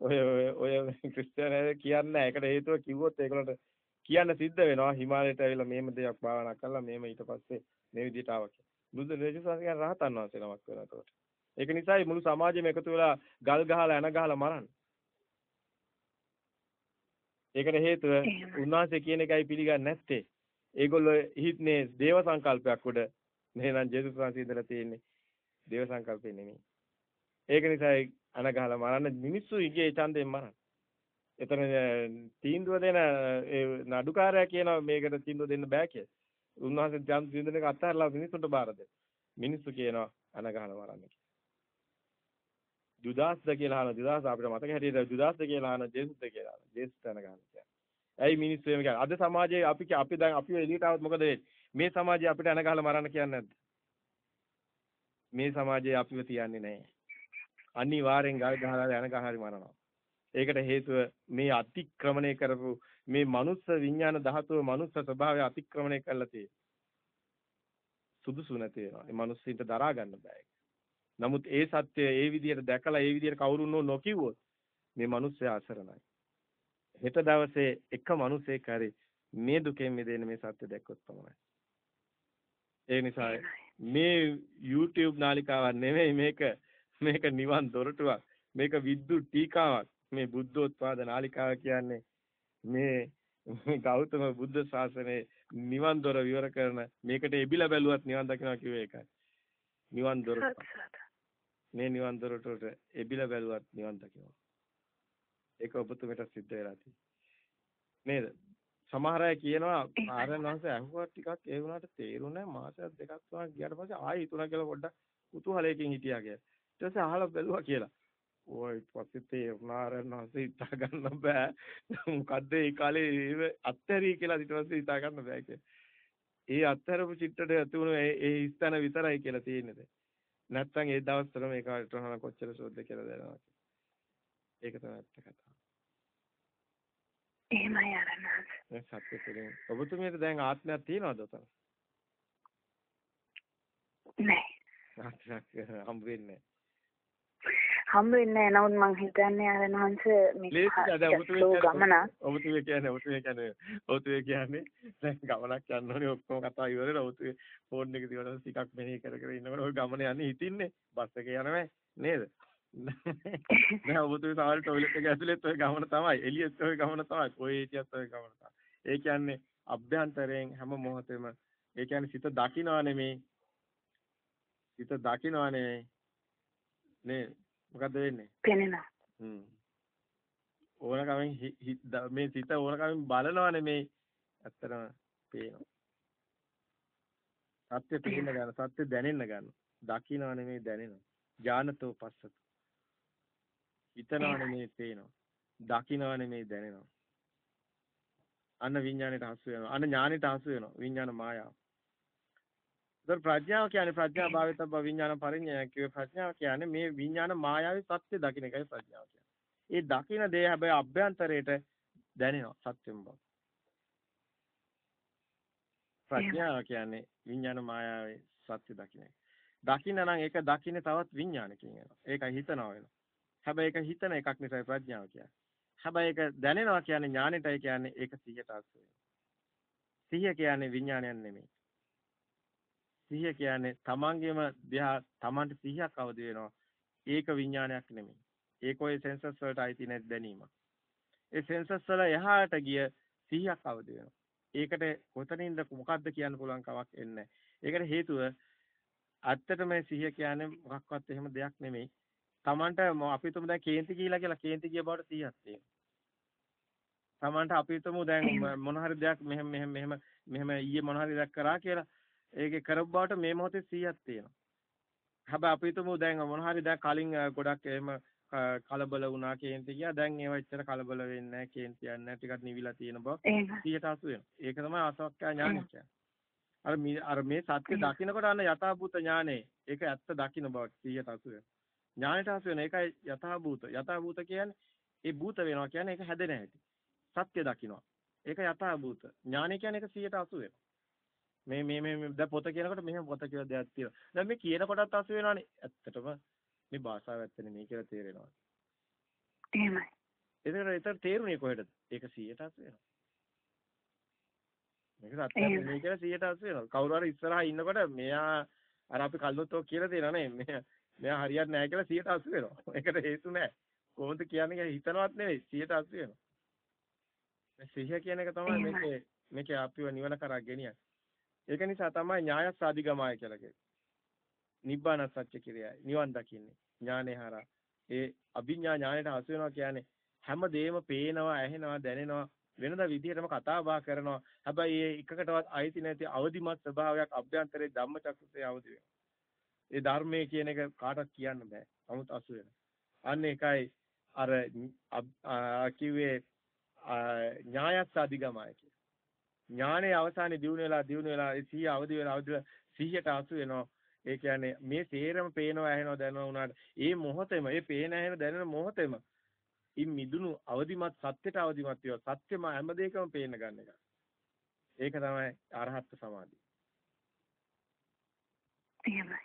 ඔය ඔය ක්‍රිස්තියානි කියන්නේ ඒකට හේතුව කිව්වොත් ඒගොල්ලන්ට කියන්න සිද්ධ වෙනවා හිමාලයට ඇවිල්ලා මේම දෙයක් භාවනා කළා මේම ඊට පස්සේ මේ විදිහට ආවා කියලා. බුදු කියන රහතන් වහන්සේ නමක් වෙනවා ඒකට. ඒක නිසායි මුළු සමාජෙම එකතු වෙලා ගල් ගහලා එන ගහලා මරන්නේ. ඒකට හේතුව උන්වහන්සේ කියන එකයි පිළිගන්නේ නැත්තේ. ඒගොල්ලෝ හිටනේ දේව සංකල්පයක් උඩ එහෙනම් ජේසුස් වහන්සේ ඉඳලා තියෙන්නේ දේව සංකල්පේ නෙමෙයි. ඒක නිසායි අන ගහලා මරන්න මිනිස්සු ඉගේ ඡන්දයෙන් මරන්න. එතන තීන්දුව දෙන ඒ නඩුකාරයා කියනවා මේකට තීන්දුව දෙන්න බෑ කියලා. උන්වහන්සේ ඡන්ද තීන්දුව දෙක අත්හැරලා මිනිස්සුන්ට බාර දෙන්න. මිනිස්සු කියනවා අන ගහලා මරන්න කියලා. ජුදාස්ද කියලා අහන ජුදාස් අපිට මතක හැටියට ජුදාස්ද කියලා අහන ජේසුස්ද කියලා අහන ජේසුස් යන ගහන කියන්නේ. ඇයි මිනිස්සු එහෙම කියන්නේ? අද සමාජයේ අපි අපි දැන් අපි එළියට આવත් මොකද වෙන්නේ? මේ සමාජයේ අපිට අන ගහලා මරන්න කියන්නේ නැද්ද? මේ සමාජයේ අපිව තියන්නේ නැහැ. අනිවාර්යෙන් ගල් ගහලා යන ගහරි මරනවා. ඒකට හේතුව මේ අතික්‍රමණය කරපු මේ මනුස්ස විඥාන ධාතුව මනුස්ස ස්වභාවය අතික්‍රමණය කරලා තියෙන්නේ. සුදුසු නැති වෙනවා. ඒ මනුස්සයින්ට දරා ගන්න බෑ. නමුත් ඒ සත්‍ය ඒ විදිහට දැකලා ඒ විදිහට කවුරුන් නොකියුවොත් මේ මනුස්සයා අසරණයි. හෙට දවසේ එක මනුස්සයෙක් හරි මේ දුකෙන් මිදෙන්න මේ සත්‍ය දැක්කොත් පමණයි. ඒ නිසා මේ YouTube නාලිකාවක් නෙමෙයි මේක මේක නිවන් දොරටුවක්. මේක විද්‍යුත් ටීකාවක්. මේ බුද්ධෝත්පාද නාලිකාව කියන්නේ මේ ගෞතම බුද්ධ ශාසනයේ නිවන් දොර විවර කරන මේකට එබිලා බැලුවත් නිවන් දකින්නවා කිව්වේ ඒකයි. නිවන් දොරට මේ නිවන් දොරටට එබිලා බැලුවත් නිවන් දකින්නවා. ඒක ඔබතුමීට සිද්ධ වෙලා නේද? සමහර අය කියනවා ආරයන් වහන්සේ අහුවා ටිකක් ඒ වුණාට තේරුණේ මාසයක් දෙකක් තුනක් ගියාට පස්සේ ආයෙ හිතුණා කියලා පොඩ්ඩක් කුතුහලයකින් හිටියා කියලා ඊට පස්සේ අහලා බැලුවා කියලා. ඔය පස්සේ තේරුණා රණහසේ හිතා ගන්න බෑ. මොකද්ද ඒ කාලේ අත්හැරී කියලා ඊට පස්සේ හිතා ගන්න බෑ කියලා. ඒ අත්හැරපු චිත්තට ඇතුණු ඒ ස්ථාන විතරයි කියලා තියෙන්නේ. නැත්තම් ඒ දවස්වල මේ කාලේට කොච්චර සෝද්ද කියලා දැනනවා. ඒක තමයි ඇත්ත කතාව. එහෙමයි අරනස්. මේ සත්‍ය තුළින් ඔබතුමියට දැන් ආත්මයක් තියනවද උතන? නෑ. ආත්මයක් හම්බ වෙන්නේ හම්බ වෙන්නේ නැහැ. නමුත් මං හිතන්නේ අරනහන්ස මේ ගමන ඔබතුමේ කියන්නේ ඔබතුමේ කියන්නේ ඔබතුමේ කියන්නේ දැන් ගමනක් යන්න ඕනේ ඔක්කොම කතා ඉවරලා ඔබතුමේ ෆෝන් එක දිවට ටිකක් මෙනෙහි කර කර ඉන්නකොට ওই ගමන යන්නේ හිතින්නේ බස් එකේ යනවයි නේද? නෑ ඔබතුමී සමහර ටොයිලට් එක ඇතුලේත් ඔය ගමන තමයි. එළියෙත් ඔය ගමන තමයි. කොහේ හිටියත් ඔය ගමන තමයි. ඒ කියන්නේ අභ්‍යන්තරයෙන් හැම මොහොතෙම ඒ කියන්නේ සිත දකින්නවා නෙමේ. සිත දකින්නවා නෙමේ. නේ මොකද්ද වෙන්නේ? පෙනෙනවා. හ්ම්. ඕනකමින් මේ සිත ඕනකමින් බලනවා නෙමේ. ඇත්තටම පේනවා. සත්‍ය පේන්න ගන්න, සත්‍ය දැනෙන්න ගන්න. දකින්නවා නෙමේ දැනෙනවා. ඥානතෝ පස්සත. හිතනවා නෙමේ පේනවා. දකින්නවා නෙමේ දැනෙනවා. අන්න විඥාණයට හසු වෙනවා. අන්න ඥානෙට හසු වෙනවා. විඥාන මායාව. ඒතර ප්‍රඥාව කියන්නේ ප්‍රඥා භාවිතබ්බ විඥාන පරිඥය කියවේ ප්‍රඥාව කියන්නේ මේ විඥාන මායාවේ සත්‍ය දකින්න එකයි ප්‍රඥාව කියන්නේ. ඒ දකින්න දේ හැබැයි අභ්‍යන්තරයට දැනෙනවා සත්‍යම බව. ප්‍රඥාව කියන්නේ විඥාන මායාවේ සත්‍ය දකින්න එක. දකින්න නම් ඒක දකින්නේ තවත් විඥානකින් එනවා. ඒකයි හිතනවා වෙනවා. හැබැයි ඒක හිතන එකක් නිසා ප්‍රඥාව කියන්නේ. හැබැයි ඒක දැනෙනවා කියන්නේ ඥානෙටයි කියන්නේ ඒක සිහියට අසු වෙනවා. සිහිය කියන්නේ විඥානයක් නෙමෙයි. සිහිය කියන්නේ තමන්ගේම දිහා තමන්ට සිහියක් අවදි වෙනවා. ඒක විඥානයක් නෙමෙයි. ඒක ඔය සෙන්සස් වලට අයිති නැති දැනීමක්. ඒ සෙන්සස් වල එහාට ගිය සිහියක් අවදි වෙනවා. ඒකට කොතනින්ද මොකද්ද කියන්න පුළුවන් කමක් එන්නේ ඒකට හේතුව ඇත්තට මේ සිහිය කියන්නේ මොකක්වත් එහෙම දෙයක් නෙමෙයි. Tamanට අපි හිතමු දැන් කේන්ති කියලා කියලා කේන්ති කිය බවට 100ක් තියෙනවා. Tamanට අපි හිතමු දැන් මොන හරි දෙයක් මෙහෙම මෙහෙම මෙහෙම මෙහෙම ඊයේ මොන හරි දෙයක් කරා කියලා ඒකේ කරපු බවට මේ මොහොතේ 100ක් තියෙනවා. හැබැයි අපි හිතමු දැන් මොන හරි දැන් කලින් ගොඩක් එහෙම කලබල වුණා කේන්ති ගියා දැන් ඒව එච්චර කලබල වෙන්නේ නැහැ කේන්ති යන්නේ ටිකක් නිවිලා තියෙන බව 180 වෙනවා. ඒක තමයි අසවක්ඛ්‍යා ඥානය කියන්නේ. අර අර මේ සත්‍ය දකින්නකොට අන්න යථාභූත ඥානෙ ඒක ඇත්ත දකින්න බව 180 වෙනවා. ඥානෙට හසු වෙන එකයි යථාභූත. යථාභූත කියන්නේ ඒ භූත වෙනවා කියන්නේ ඒක හැදෙන හැටි. සත්‍ය දකින්නවා. ඒක යථාභූත. ඥානෙ කියන්නේ ඒක 180 වෙනවා. මේ මේ මේ දැන් පොත කියනකොට මෙහෙම පොත කියලා දෙයක් තියෙනවා. දැන් මේ කියන කොටත් අසු වෙනවානේ. ඇත්තටම මේ භාෂාව ඇත්තනේ මේ කියලා තේරෙනවා. එහෙමයි. ඒතර ඒතර තේරුනේ කොහෙටද? ඒක 100ට අසු වෙනවා. මේක සත්‍යයක් මේ කියලා 100ට අසු වෙනවා. කවුරු හරි ඉස්සරහා ඉන්නකොට මෙයා අර අපි කල්ලොත් ඔක් කියලා දෙනවා නේ. මෙයා හරියට නැහැ කියලා 180 වෙනවා. (laughs) ඒකට හේතු නැහැ. කොහොමද කියන්නේ හිතනවත් නෙවෙයි 180 වෙනවා. මේ සිහිය කියන එක තමයි මේකේ මේකේ අපිව නිවන කරා ගෙනියන්නේ. ඒක නිසා තමයි ඥායස් ආදිගමය කියලා කියන්නේ. නිබ්බාන සත්‍ය කිරියයි. නිවන් දකින්නේ. ඥානේ හරහා. ඒ අභිඥා ඥාණයට හසු වෙනවා කියන්නේ හැම දෙයක්ම පේනවා, ඇහෙනවා, දැනෙනවා වෙනදා විදිහටම කතා බහ කරනවා. හැබැයි ඒ එකකටවත් අයිති නැති අවදිමත් ස්වභාවයක් අභ්‍යන්තරේ ධම්මචක්කසේ අවදි වෙනවා. ඒ ධර්මයේ කියන එක කාටවත් කියන්න බෑ. 아무ත් අසු වෙනවා. අන්න ඒකයි අර කිව්වේ ඥායස් අධිගමයි කිය. ඥානයේ අවසානයේ දිනු වෙලා දිනු වෙලා ඒ සිහිය අවදි වෙලා අවදි සිහියට අසු වෙනවා. ඒ කියන්නේ මේ සේරම පේනවා ඇහෙනවා දැනනවා උනාට ඒ මොහොතේම ඒ පේන ඇහෙන දැනෙන මොහොතේම ඉන් මිදුණු අවදිමත් සත්‍යයට අවදිමත් වේවා සත්‍යම හැම දෙයකම පේන්න ගන්න එක. ඒක තමයි අරහත් සමාධිය. එහෙමයි.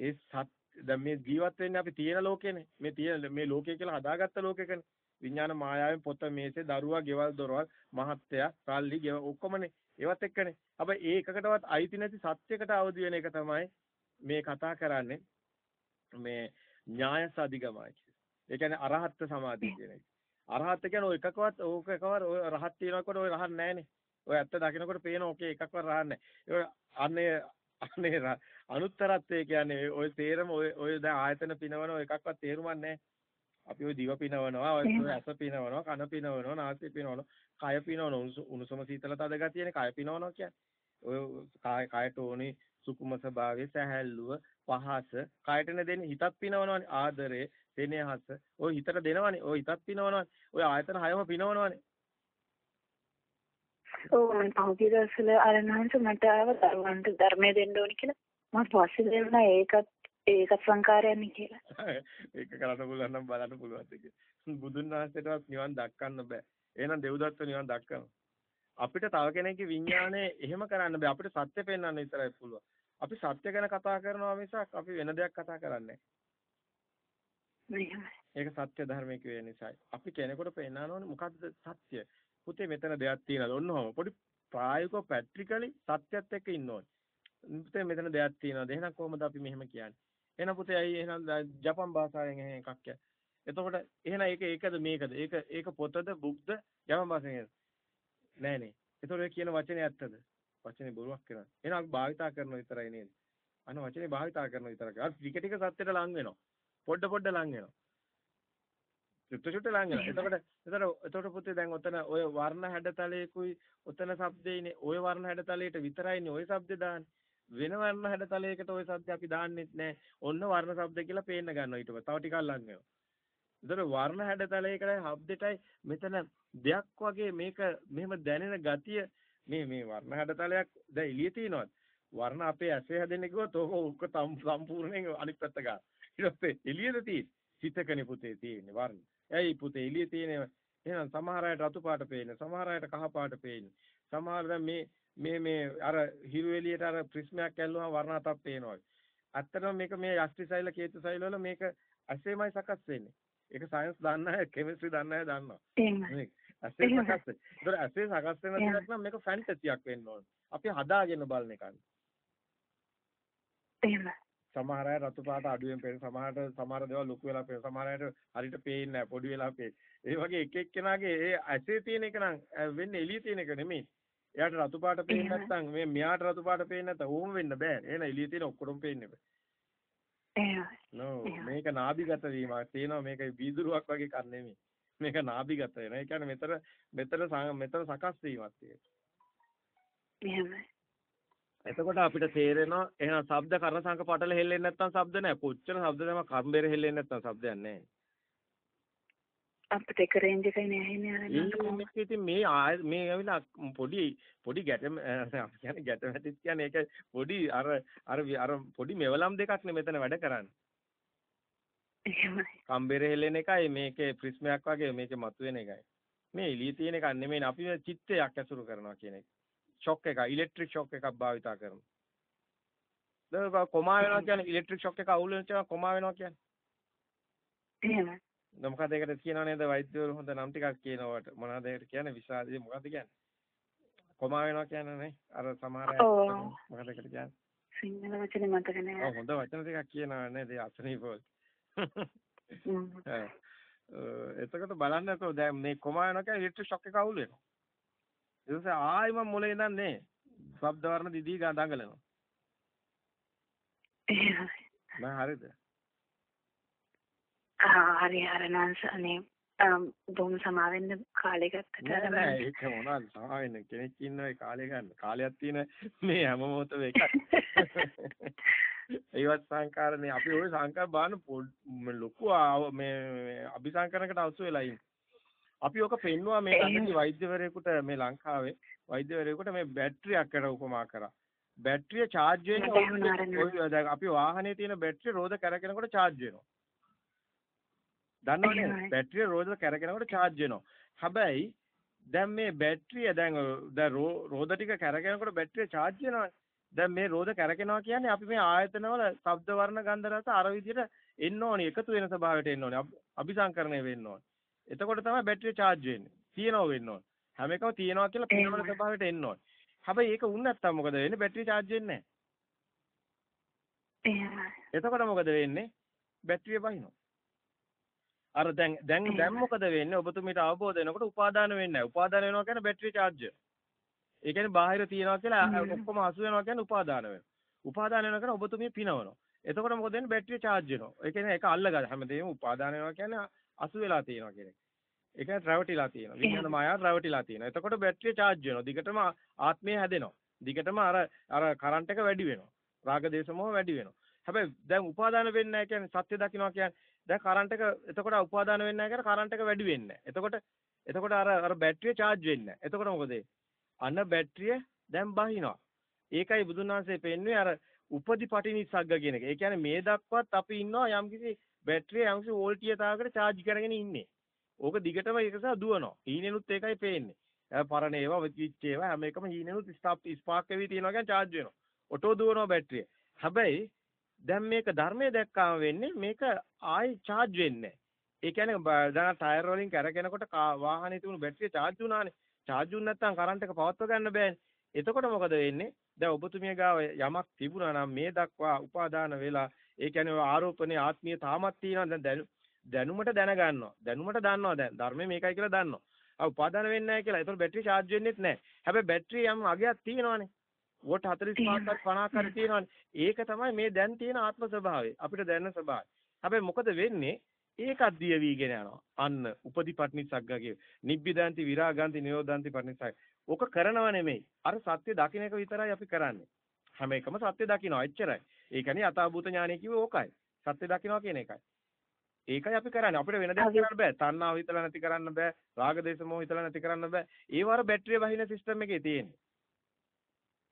ඒ සත් දැන් මේ ජීවත් වෙන්නේ අපි තියෙන ලෝකේනේ. මේ තියෙන මේ ලෝකය කියලා හදාගත්ත ලෝකෙකනේ. විඥාන මායාවෙන් පොත මේසේ දරුවා ගෙවල් දොරවල් මහත්ය සල්ලි ගෙව ඔක්කොමනේ ඒවත් එක්කනේ. හැබැයි ඒ එකකටවත් අයිති නැති සත්‍යයකට අවදි වෙන එක තමයි මේ කතා කරන්නේ මේ ඥාය සාධිගමයි. ඒ කියන්නේ අරහත් සමාධිය කියන එක. අරහත් කියන්නේ ඔය එකකවත් ඕක එකවර ඔය රහත් තියනකොට ඔය රහත් නැහනේ. ඔය ඇත්ත දකිනකොට පේන ඕකේ එකක්වත් රහත් නැහැ. ඔය අන්නේ අනේ අනුත්තරත්වය කියන්නේ ඔය තේරම ඔය ඔය දැන් ආයතන පිනවන ඔය එකක්වත් තේරුමක් නැහැ. අපි ඔය දිව පිනවනවා, ඔය ඇස පිනවනවා, කන පිනවනවා, නාසය පිනවනවා, කය පිනවනවා, උණුසුම සීතල තද ගතියනේ කය පිනවනවා කියන්නේ. ඔය කාය කයට ඕනේ සුකුම ස්වභාවය, සැහැල්ලුව, පහස, කයටනේ දෙන්නේ හිතත් පිනවනවානේ, ආදරේ, සෙනෙහස. ඔය හිතට දෙනවනේ. ඔය හිතත් පිනවනවානේ. ඔය ආයතන හයම පිනවනවානේ. ඔව් මම පහුගිය දවස්වල අරනහන්ස මට ආව දරුවන්ට ධර්මය දෙන්න ඕනි කියලා. මම පස්සේ දෙන්නා ඒකත් ඒකත් සංකාරයන්නේ කියලා. (laughs) ඒක කරන්න පුළුවන් නම් බලන්න පුළුවන් දෙක. බුදුන් වහන්සේටවත් නිවන් දක්කන්න බෑ. එහෙනම් දෙව්දත්ත නිවන් දක්කනවා. අපිට තව කෙනෙක්ගේ විඥානය එහෙම කරන්න බෑ. අපිට සත්‍ය පෙන්වන්න විතරයි පුළුවන්. අපි සත්‍ය ගැන කතා කරනවා මිසක් අපි වෙන දෙයක් කතා කරන්නේ ඒක සත්‍ය ධර්මයේ කියන නිසායි. අපි කෙනෙකුට පෙන්වන්න ඕනේ මොකද්ද සත්‍ය? පුතේ මෙතන දෙයක් තියෙනවා. ඔන්නෝම පොඩි ප්‍රායෝගිකව පැට්‍රිකලි සත්‍යයත් එක්ක ඉන්න ඕනේ. පුතේ මෙතන දෙයක් තියෙනවා. එහෙනම් කොහොමද අපි මෙහෙම කියන්නේ? එහෙනම් පුතේ අයි එහෙනම් ජපන් භාෂාවෙන් එහෙනම් එකක් ය. එතකොට එහෙනම් ඒක ඒකද මේකද? ඒක ඒක පොතද බුක්ද ජපන් භාෂාවෙන් නෑනේ. එතකොට කියන වචනේ ඇත්තද? වචනේ බොරුවක් කරනවා. එහෙනම් අපි භාවිතා කරන විතරයි නේද? අන වචනේ භාවිතා කරන විතරයි. අර ටික ටික සත්‍යයට ලං වෙනවා. පොඩ පොඩ ලං වෙනවා. චුට්ට චුට්ට ලං වෙනවා. එතකොට එතකොට එතකොට පුතේ දැන් ඔතන ඔය වර්ණ හැඩතලයකුයි ඔතන શબ્දේනේ. ඔය වර්ණ හැඩතලයට විතරයිනේ ඔය શબ્ද දාන්නේ. වෙන වර්ණ හැඩතලයකට ওই සද්ද අපි දාන්නෙත් නෑ. ඔන්න වර්ණ ශබ්ද කියලා පේන්න ගන්නවා ඊට පස්සේ. තව ටිකක් ලඟ වෙනවා. ඒතර වර්ණ හැඩතලයකටයි ශබ්දෙටයි මෙතන දෙයක් වගේ මේක මෙහෙම දැනෙන ගතිය මේ මේ වර්ණ හැඩතලයක් දැන් එළියේ තියෙනවා. වර්ණ අපේ ඇසේ හැදෙන්න කිව්වොත් ඕක සම්පූර්ණයෙන් අනිත් පැත්ත ගන්න. ඊට පස්සේ එළියේද තියෙන්නේ. සිතකනේ පුතේ තියෙන්නේ වර්ණ. ඇයි පුතේ එළියේ තියෙන්නේ එහෙනම් සමහර අයට රතු පාට පේන්නේ සමහර අයට කහ පාට පේන්නේ සමහර දැන් මේ මේ මේ අර හිරු එළියට අර ප්‍රිස්මයක් ඇල්ලුවම වර්ණ හතක් පේනවා. ඇත්තටම මේක මේ යෂ්ටි සෛල කේතු සෛල වල මේක ඇසෙමයි සකස් වෙන්නේ. ඒක සයන්ස් දන්න අය කෙමිස්ට්‍රි දන්න අය දන්නවා. එහෙමයි. ඇසේ සකස් වෙන්නේ. ඒතර ඇසේ සකස් වෙන දෙයක් නම් මේක ෆැන්ටසියක් වෙන්න ඕන. අපි හදාගෙන බලන එකක්. එහෙමයි. සමහර අය රතු පාට අඩුවෙන් පේන සමහරට සමහර දේවල් ලොකු වෙලා පේන සමහර අයට හරියට පේන්නේ නැහැ පොඩි වෙලා පේන. ඒ වගේ එක එක්කෙනාගේ ඒ ඇසේ තියෙන එක නම් වෙන්නේ එළියේ තියෙන එක නෙමෙයි. එයාට රතු පාට පේන්නේ නැත්නම් මේ මෙයාට රතු පාට පේන්නේ නැත්නම් ඕම වෙන්න බෑ. එහෙනම් එළියේ තියෙන ඔක්කොම පේන්නේ බෑ. එහෙමයි. නෝ මේක නාභිගත වීමක් තියෙනවා මේක වීදුරුවක් වගේ කන් නෙමෙයි. මේක නාභිගත වෙනවා. ඒ කියන්නේ මෙතන මෙතන මෙතන සකස් වීමක් තියෙනවා. එතකොට අපිට තේරෙනවා එහෙනම් ශබ්ද කර්ණ සංක පටල හෙල්ලෙන්නේ නැත්නම් ශබ්ද නැහැ. කොච්චර ශබ්ද දැම කම්බේර හෙල්ලෙන්නේ නැත්නම් ශබ්දයක් නැහැ. අපිට එක රේන්ජ් එකයි නෑනේ අර මේක ඉතින් මේ මේ ඇවිල්ලා පොඩි පොඩි ගැටම අපි කියන්නේ ගැටමැටිස් කියන්නේ ඒක පොඩි අර අර අර පොඩි මෙවලම් දෙකක් නේ මෙතන වැඩ කරන්නේ. කම්බේර හෙලෙන එකයි මේකේ ප්‍රිස්මයක් වගේ මේකේ මතුවෙන එකයි. මේ එළියේ තියෙන එකක් නෙමෙයි අපි චිත්තයක් ඇසුරු කරනවා කියන එක. ෂොක් එක ඉලෙක්ට්‍රික් ෂොක් එකක් භාවිතා කරනවා. දැන් කොමා වෙනවා කියන්නේ ඉලෙක්ට්‍රික් ෂොක් එක අවුල් වෙනවා කොමා වෙනවා කියන්නේ. එහෙමයි. මොකද ඒකට කියනව නේද? වෛද්‍යවරු හොඳ නම් ටිකක් කියනවට. මොනවද ඒකට කියන්නේ? විසාදේ මොකද්ද කියන්නේ? කොමා වෙනවා කියන්නේ නේ. අර සමහර අය මොකද ඒකට කියන්නේ? සිංහල වචනේ මතක නෑ ඔව් හොඳ වචන ටිකක් කියනවා නේද ඒ අසනීපවල (laughs) එතකොට බලන්නකෝ දැන් මේ කොමා වෙනවා කියන්නේ ඉලෙක්ට්‍රික් ෂොක් එක අවුල් වෙනවා. ඊට පස්සේ ආයි මම මොලේ ඉඳන් නේ ශබ්ද වර්ණ දිදී දඟලනවා මම හරිද හරි හරනංශ අනේ බොහොම සමාවෙන්න කාලය ගත්තට අර නෑ ඒක මොනවාද? සමාවෙන්න කෙනෙක් ඉන්න ඒ කාලය ගන්න. කාලයක් තියෙන මේ හැම මොහොතම එකක්. (laughs) ඒවත් සංකාරනේ අපි ওই සංකාර බාන ලොකු මේ අபிසංකරණකට අවශ්‍ය වෙලා අපි ඔක පෙන්නවා මේ අන්තිම වෛද්‍යවරයෙකුට මේ ලංකාවේ. වෛද්‍යවරයෙකුට මේ බැටරියකට උපමා කරා. බැටරිය charge වෙනවා අපි වාහනේ තියෙන බැටරිය රෝද කරකිනකොට charge වෙනවා. දන්නවනේ බැටරිය රෝද කැරකෙනකොට charge වෙනවා. හැබැයි දැන් මේ බැටරිය දැන් දැන් රෝද ටික කැරකෙනකොට බැටරිය charge වෙනවනේ. දැන් මේ රෝද කැරකෙනවා කියන්නේ අපි මේ ආයතනවල ශබ්ද වර්ණ ගන්ධ රස අර විදිහට එන්න ඕනේ එකතු වෙන ස්වභාවයට එන්න ඕනේ. අபிසංකරණය වෙන්න ඕනේ. එතකොට තමයි බැටරිය charge වෙන්නේ. තියනවා වෙන්න ඕනේ. හැම එකම තියනවා කියලා පිනවන ස්වභාවයට එන්න ඕනේ. හැබැයි ඒක වුණ නැත්තම් මොකද වෙන්නේ? බැටරිය charge වෙන්නේ නැහැ. එතකොට මොකද වෙන්නේ? බැටරිය බහිනවා. අර දැන් දැන් (coughs) දැන් මොකද වෙන්නේ ඔබතුමීට අවබෝධ වෙනකොට උපාදාන වෙන්නේ නැහැ. උපාදාන වෙනවා කියන්නේ බැටරි charge. ඒ කියන්නේ බාහිර තියනවා කියලා ඔක්කොම අසු වෙනවා කියන්නේ උපාදාන වෙනවා. උපාදාන වෙනවා කියන්නේ ඔබතුමී පිනවනවා. එතකොට මොකද වෙන්නේ බැටරිය charge වෙනවා. ඒ කියන්නේ ඒක අල්ලගන්න හැමදේම උපාදාන වෙනවා කියන්නේ අසු වෙලා තියෙනවා කියන එක. ඒ කියන්නේ රැවටිලා තියෙනවා. විඥාන මායාව රැවටිලා තියෙනවා. එතකොට බැටරිය charge වෙනවා. දිගටම ආත්මය හැදෙනවා. දිගටම අර අර කරන්ට් එක වැඩි වෙනවා. රාග දේශ මොහ වැඩි වෙනවා. හැබැයි දැන් උපාදාන වෙන්නේ නැහැ කියන්නේ සත්‍ය දකින්නවා කියන්නේ දැන් කරන්ට් එක එතකොට උපාදාන වෙන්නේ නැහැ කියලා කරන්ට් එක වැඩි වෙන්නේ නැහැ. එතකොට එතකොට අර අර බැටරිය charge වෙන්නේ නැහැ. එතකොට මොකද අන්න බැටරිය දැන් බහිනවා. ඒකයි බුදුන් වහන්සේ පෙන්වන්නේ අර උපදිපටි නිස්සග්ග කියන එක. ඒ කියන්නේ මේ දක්වත් අපි ඉන්නවා යම්කිසි බැටරිය යම්කිසි වෝල්ටියතාවකට charge කරගෙන ඉන්නේ. ඕක දිගටම ඒක සහ දුවනවා. හීනෙනුත් ඒකයි පේන්නේ. පරණ ඒවා විචිච්ච ඒවා හැම එකම හීනෙනුත් ස්පාක් වෙවි තියෙනවා කියන්නේ charge වෙනවා. ඔටෝ දුවනවා බැටරිය. හැබැයි දැන් මේක ධර්මයේ දැක්කාම වෙන්නේ මේක ආයි charge වෙන්නේ ඒ කියන්නේ දැන් ටයර් වලින් කැරකෙනකොට වාහනේ තිබුණු බැටරිය charge වුණානේ. charge වුණ නැත්නම් කරන්ට් එක පවත්ව ගන්න බෑනේ. එතකොට මොකද වෙන්නේ? දැන් ඔබතුමිය ගාව යමක් තිබුණා නම් මේ දක්වා උපාදාන වෙලා ඒ කියන්නේ ආරෝපණේ ආත්මීය තාමත් තියෙනවා දැන් දැනුමට දැනගන්නවා. දැනුමට දන්නවා දැන් ධර්මය මේකයි කියලා දන්නවා. ආ උපාදාන වෙන්නේ නැහැ කියලා. ඒතකොට බැටරි charge වෙන්නේත් නැහැ. හැබැයි බැටරි යම් අගයක් තියෙනවානේ. වෝල්ට් 45ක් 50ක් හරි තියෙනවානේ. ඒක තමයි මේ දැන් තියෙන ආත්ම ස්වභාවය. අපිට දැනෙන ස්වභාවය. හැබැයි මොකද වෙන්නේ? ඒකත් දිය වීගෙන යනවා. අන්න උපදීපට්නිසග්ග කිය. නිබ්බිදාන්ති විරාගාන්ති නිරෝධාන්ති පට්නිසග්ග. ඕක කරනව නෙමෙයි. අර සත්‍ය දකින්න එක විතරයි අපි කරන්නේ. හැම එකම සත්‍ය දකින්නවා. එච්චරයි. ඒ කියන්නේ යථාභූත ඥානය කිව්වේ ඕකයි. සත්‍ය දකින්නවා කියන එකයි. ඒකයි අපි කරන්නේ. අපිට වෙන දෙයක් කරන්න බෑ. තණ්හාව හිතලා නැති කරන්න බෑ. රාග දේශ මොහ හිතලා නැති කරන්න බෑ. ඒ වර බැටරිය වහින සිස්ටම් එකේ තියෙන්නේ.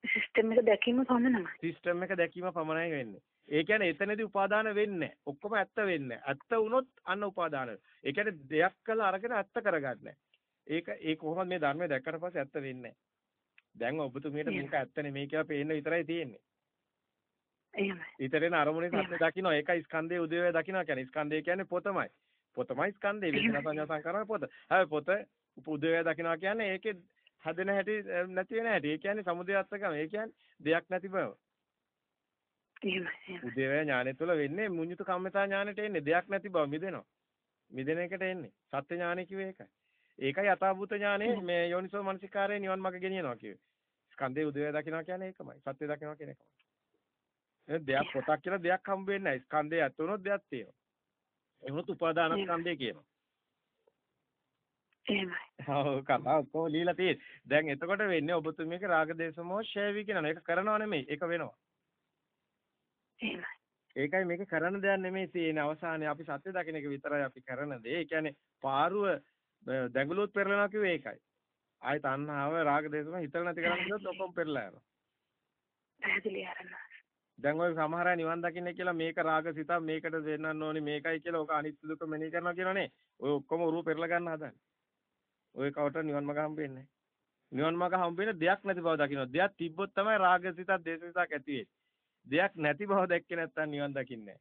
සිස්ටම් එක දැකීම පමණයි. සිස්ටම් එක දැකීම පමණයි වෙන්නේ. ඒ කියන්නේ එතනදී උපාදාන වෙන්නේ ඔක්කොම ඇත්ත වෙන්නේ ඇත්ත වුණොත් අන්න උපාදාන ඒ කියන්නේ දෙයක් කළ අරගෙන ඇත්ත කරගන්නේ ඒක ඒ කොහොමද මේ ධර්මය දැක්කට පස්සේ ඇත්ත වෙන්නේ දැන් ඔබතුමියට මේක ඇත්ත නෙමෙයි කියලා පේන්න විතරයි තියෙන්නේ. එහෙමයි. ඊතරේන අරමුණේ සත්‍ය දකින්න ඒකයි ස්කන්ධයේ උදේවය දකින්න කියන්නේ. ස්කන්ධය කියන්නේ පොතමයි. පොතමයි ස්කන්ධේ වේදනා සංඥා සංකාරම පොත. හැබැයි පොත උදේවය දකින්නවා කියන්නේ ඒකේ හැදෙන හැටි නැති වෙන හැටි. ඒ කියන්නේ සමුදයත්කම. ඒ කියන්නේ දෙයක් නැති බව. උදේවැය ඥානෙ තුළ වෙන්නේ මුඤ්ඤුත කම්මතා ඥානෙට එන්නේ දෙයක් නැති බව මිදෙනවා. මිදෙන එකට එන්නේ. සත්‍ය ඥානෙ කිව්වේ ඒකයි. ඒකයි යථාභූත ඥානෙ මේ යෝනිසෝ මනසිකාරයේ නිවන් මාර්ග ගෙනියනවා කිව්වේ. ස්කන්ධේ උදේවැය දකින්නවා කියන්නේ ඒකමයි. සත්‍ය දකින්නවා කියන එකමයි. ඒ දෙයක් පොතක් කියලා දෙයක් හම්බ වෙන්නේ නැහැ. ස්කන්ධේ ඇත්ත වුණොත් දෙයක් තියෙනවා. ඒ වුණොත් උපාදාන ස්කන්ධය කියනවා. එහෙමයි. ඔව් කතා ඔක්කොම লীලා තියෙන්නේ. දැන් එතකොට වෙන්නේ ඔබතුමියගේ රාග දේශ මොහ ෂේවි කියනවා. ඒක කරනව නෙමෙයි. ඒක වෙනවා. එහෙමයි. ඒකයි මේක කරන්න දෙයක් නෙමෙයි තියෙන්නේ අවසානයේ අපි සත්‍ය දකින්න එක විතරයි අපි කරන දේ. ඒ කියන්නේ පාරුව දැඟලුවොත් පෙරලනවා කිව්වේ ඒකයි. ආයි තණ්හාව රාග දේශම හිතලා නැති කරන්න ගියොත් ඔක්කොම පෙරලා යනවා. පැහැදිලි ආරණා. දැන් ඔය සමහර අය නිවන් දකින්න කියලා මේක රාග සිත මේකට දෙන්නන්න ඕනි මේකයි කියලා ඔක අනිත්‍ය දුක මෙනෙහි කරනවා කියනනේ. ඔය ඔක්කොම උරුව පෙරලා ගන්න හදන්නේ. ඔය කවට නිවන් මඟ හම්බෙන්නේ නිවන් මඟ හම්බෙන්නේ දෙයක් නැති බව දකින්න. දෙයක් තිබ්බොත් තමයි රාග සිතක් දේශ සිතක් ඇති වෙන්නේ. දෙයක් නැති බව දැක්කේ නැත්නම් නිවන් දකින්නේ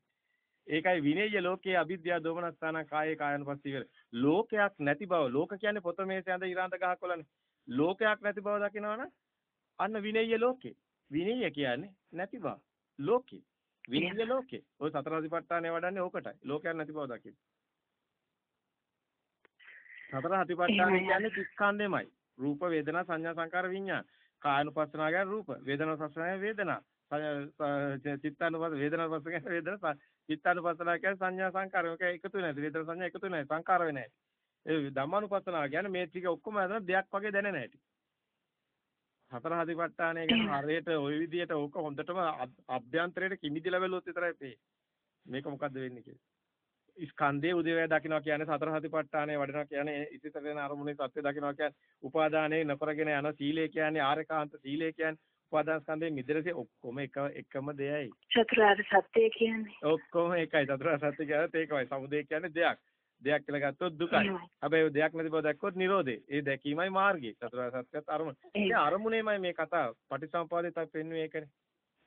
ඒකයි විනේය ලෝකයේ අවිද්‍යාව දෝමනස්ථාන කායේ කායනුපස්සී වෙල. ලෝකයක් නැති බව ලෝක කියන්නේ පොත මේස ඇඳ ඉරාන්ත ගහකොළනේ. ලෝකයක් නැති බව දකිනවනම් අන්න විනේය ලෝකේ. විනේය කියන්නේ නැති බව. ලෝකේ. විනේය ලෝකේ. ඔය සතර අධිපට්ඨානය වඩන්නේ ඕකටයි. ලෝකයක් නැති බව දකින්න. සතර අධිපට්ඨානය කියන්නේ ස්කන්ධෙමයි. රූප වේදනා සංඥා සංකාර විඤ්ඤාණ. කායනුපස්සනාව කියන්නේ රූප. වේදනානුපස්සනාව වේදනා. චිත්තානුපස්ස වේදනානුපස්ස කියන්නේ වේදනා. චිත්තානුපස්සනාව කියන්නේ සංඥා සංකාර. ඔක එකතු වෙන්නේ වේදනා සංඥා එකතු වෙන්නේ සංකාර වෙන්නේ ඒ ධම්මානුපස්සනාව කියන්නේ මේ ටික ඔක්කොම හදන දෙයක් වගේ දැනෙන හැටි හතර හදිපට්ඨානය ගැන හරියට ওই විදිහට ඕක හොඳටම අභ්‍යන්තරයට කිමිදිලා බැලුවොත් විතරයි පේන්නේ. මේක මොකද්ද වෙන්නේ කියලා ස්කන්ධයේ උදේවැය දකින්නවා කියන්නේ සතර හදිපට්ඨානය වඩනවා කියන්නේ ඉතිසරේන අරමුණේ සත්‍ය දකින්නවා කියන්නේ උපාදානයේ නොකරගෙන යන සීලය කියන්නේ ආරකාන්ත සීලය කියන්නේ උපාදාන ස්කන්ධේ මිදෙරසේ ඔක්කොම එක එකම දෙයයි. චතුරාර්ය සත්‍ය කියන්නේ. ඔක්කොම එකයි. චතුරාර්ය සත්‍ය කියන්නේ ඒකමයි. සමුදය කියන්නේ දෙයක්. දෙයක් කියලා ගත්තොත් දුකයි. හැබැයි දෙයක් නැති බව දැක්කොත් නිරෝධේ. ඒ දැකීමයි මාර්ගය. චතුරාර්ය සත්‍යත් අරමුණ. ඒ අරමුණේමයි මේ කතාව. පටිසම්පාදේ තමයි පෙන්වන්නේ ඒකනේ.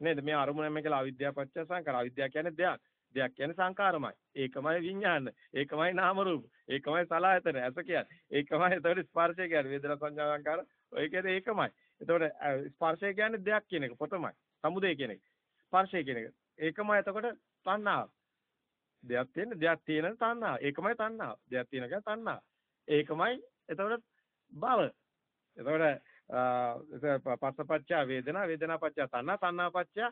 නේද? මේ අරමුණම කියලා අවිද්‍යාව පත්‍ය සංකාර. අවිද්‍යාව කියන්නේ දෙයක්. දෙයක් කියන්නේ සංකාරමයි. ඒකමයි විඥාන. ඒකමයි නාම රූප. ඒකමයි සලආයතන. ඇස කියන්නේ. ඒකමයි එතකොට ස්පර්ශය කියන්නේ. වේදනා සංඥා සංකාර. ඔය කියන්නේ ඒකමයි. එතකොට ස්පර්ශය කියන්නේ දෙයක් කියන එක පොතමයි. සමුදය කියන එක. ස්පර්ශය කියන එක. ඒකමයි එතකොට තණ්හාව. දෙයක් තියෙන දෙයක් තියෙන තණ්හාව. ඒකමයි තණ්හාව. දෙයක් තියෙන කියන්නේ තණ්හාව. ඒකමයි එතකොට භව. එතකොට පස්සපච්චා වේදනා වේදනාපච්චා තණ්හා තණ්හාපච්චා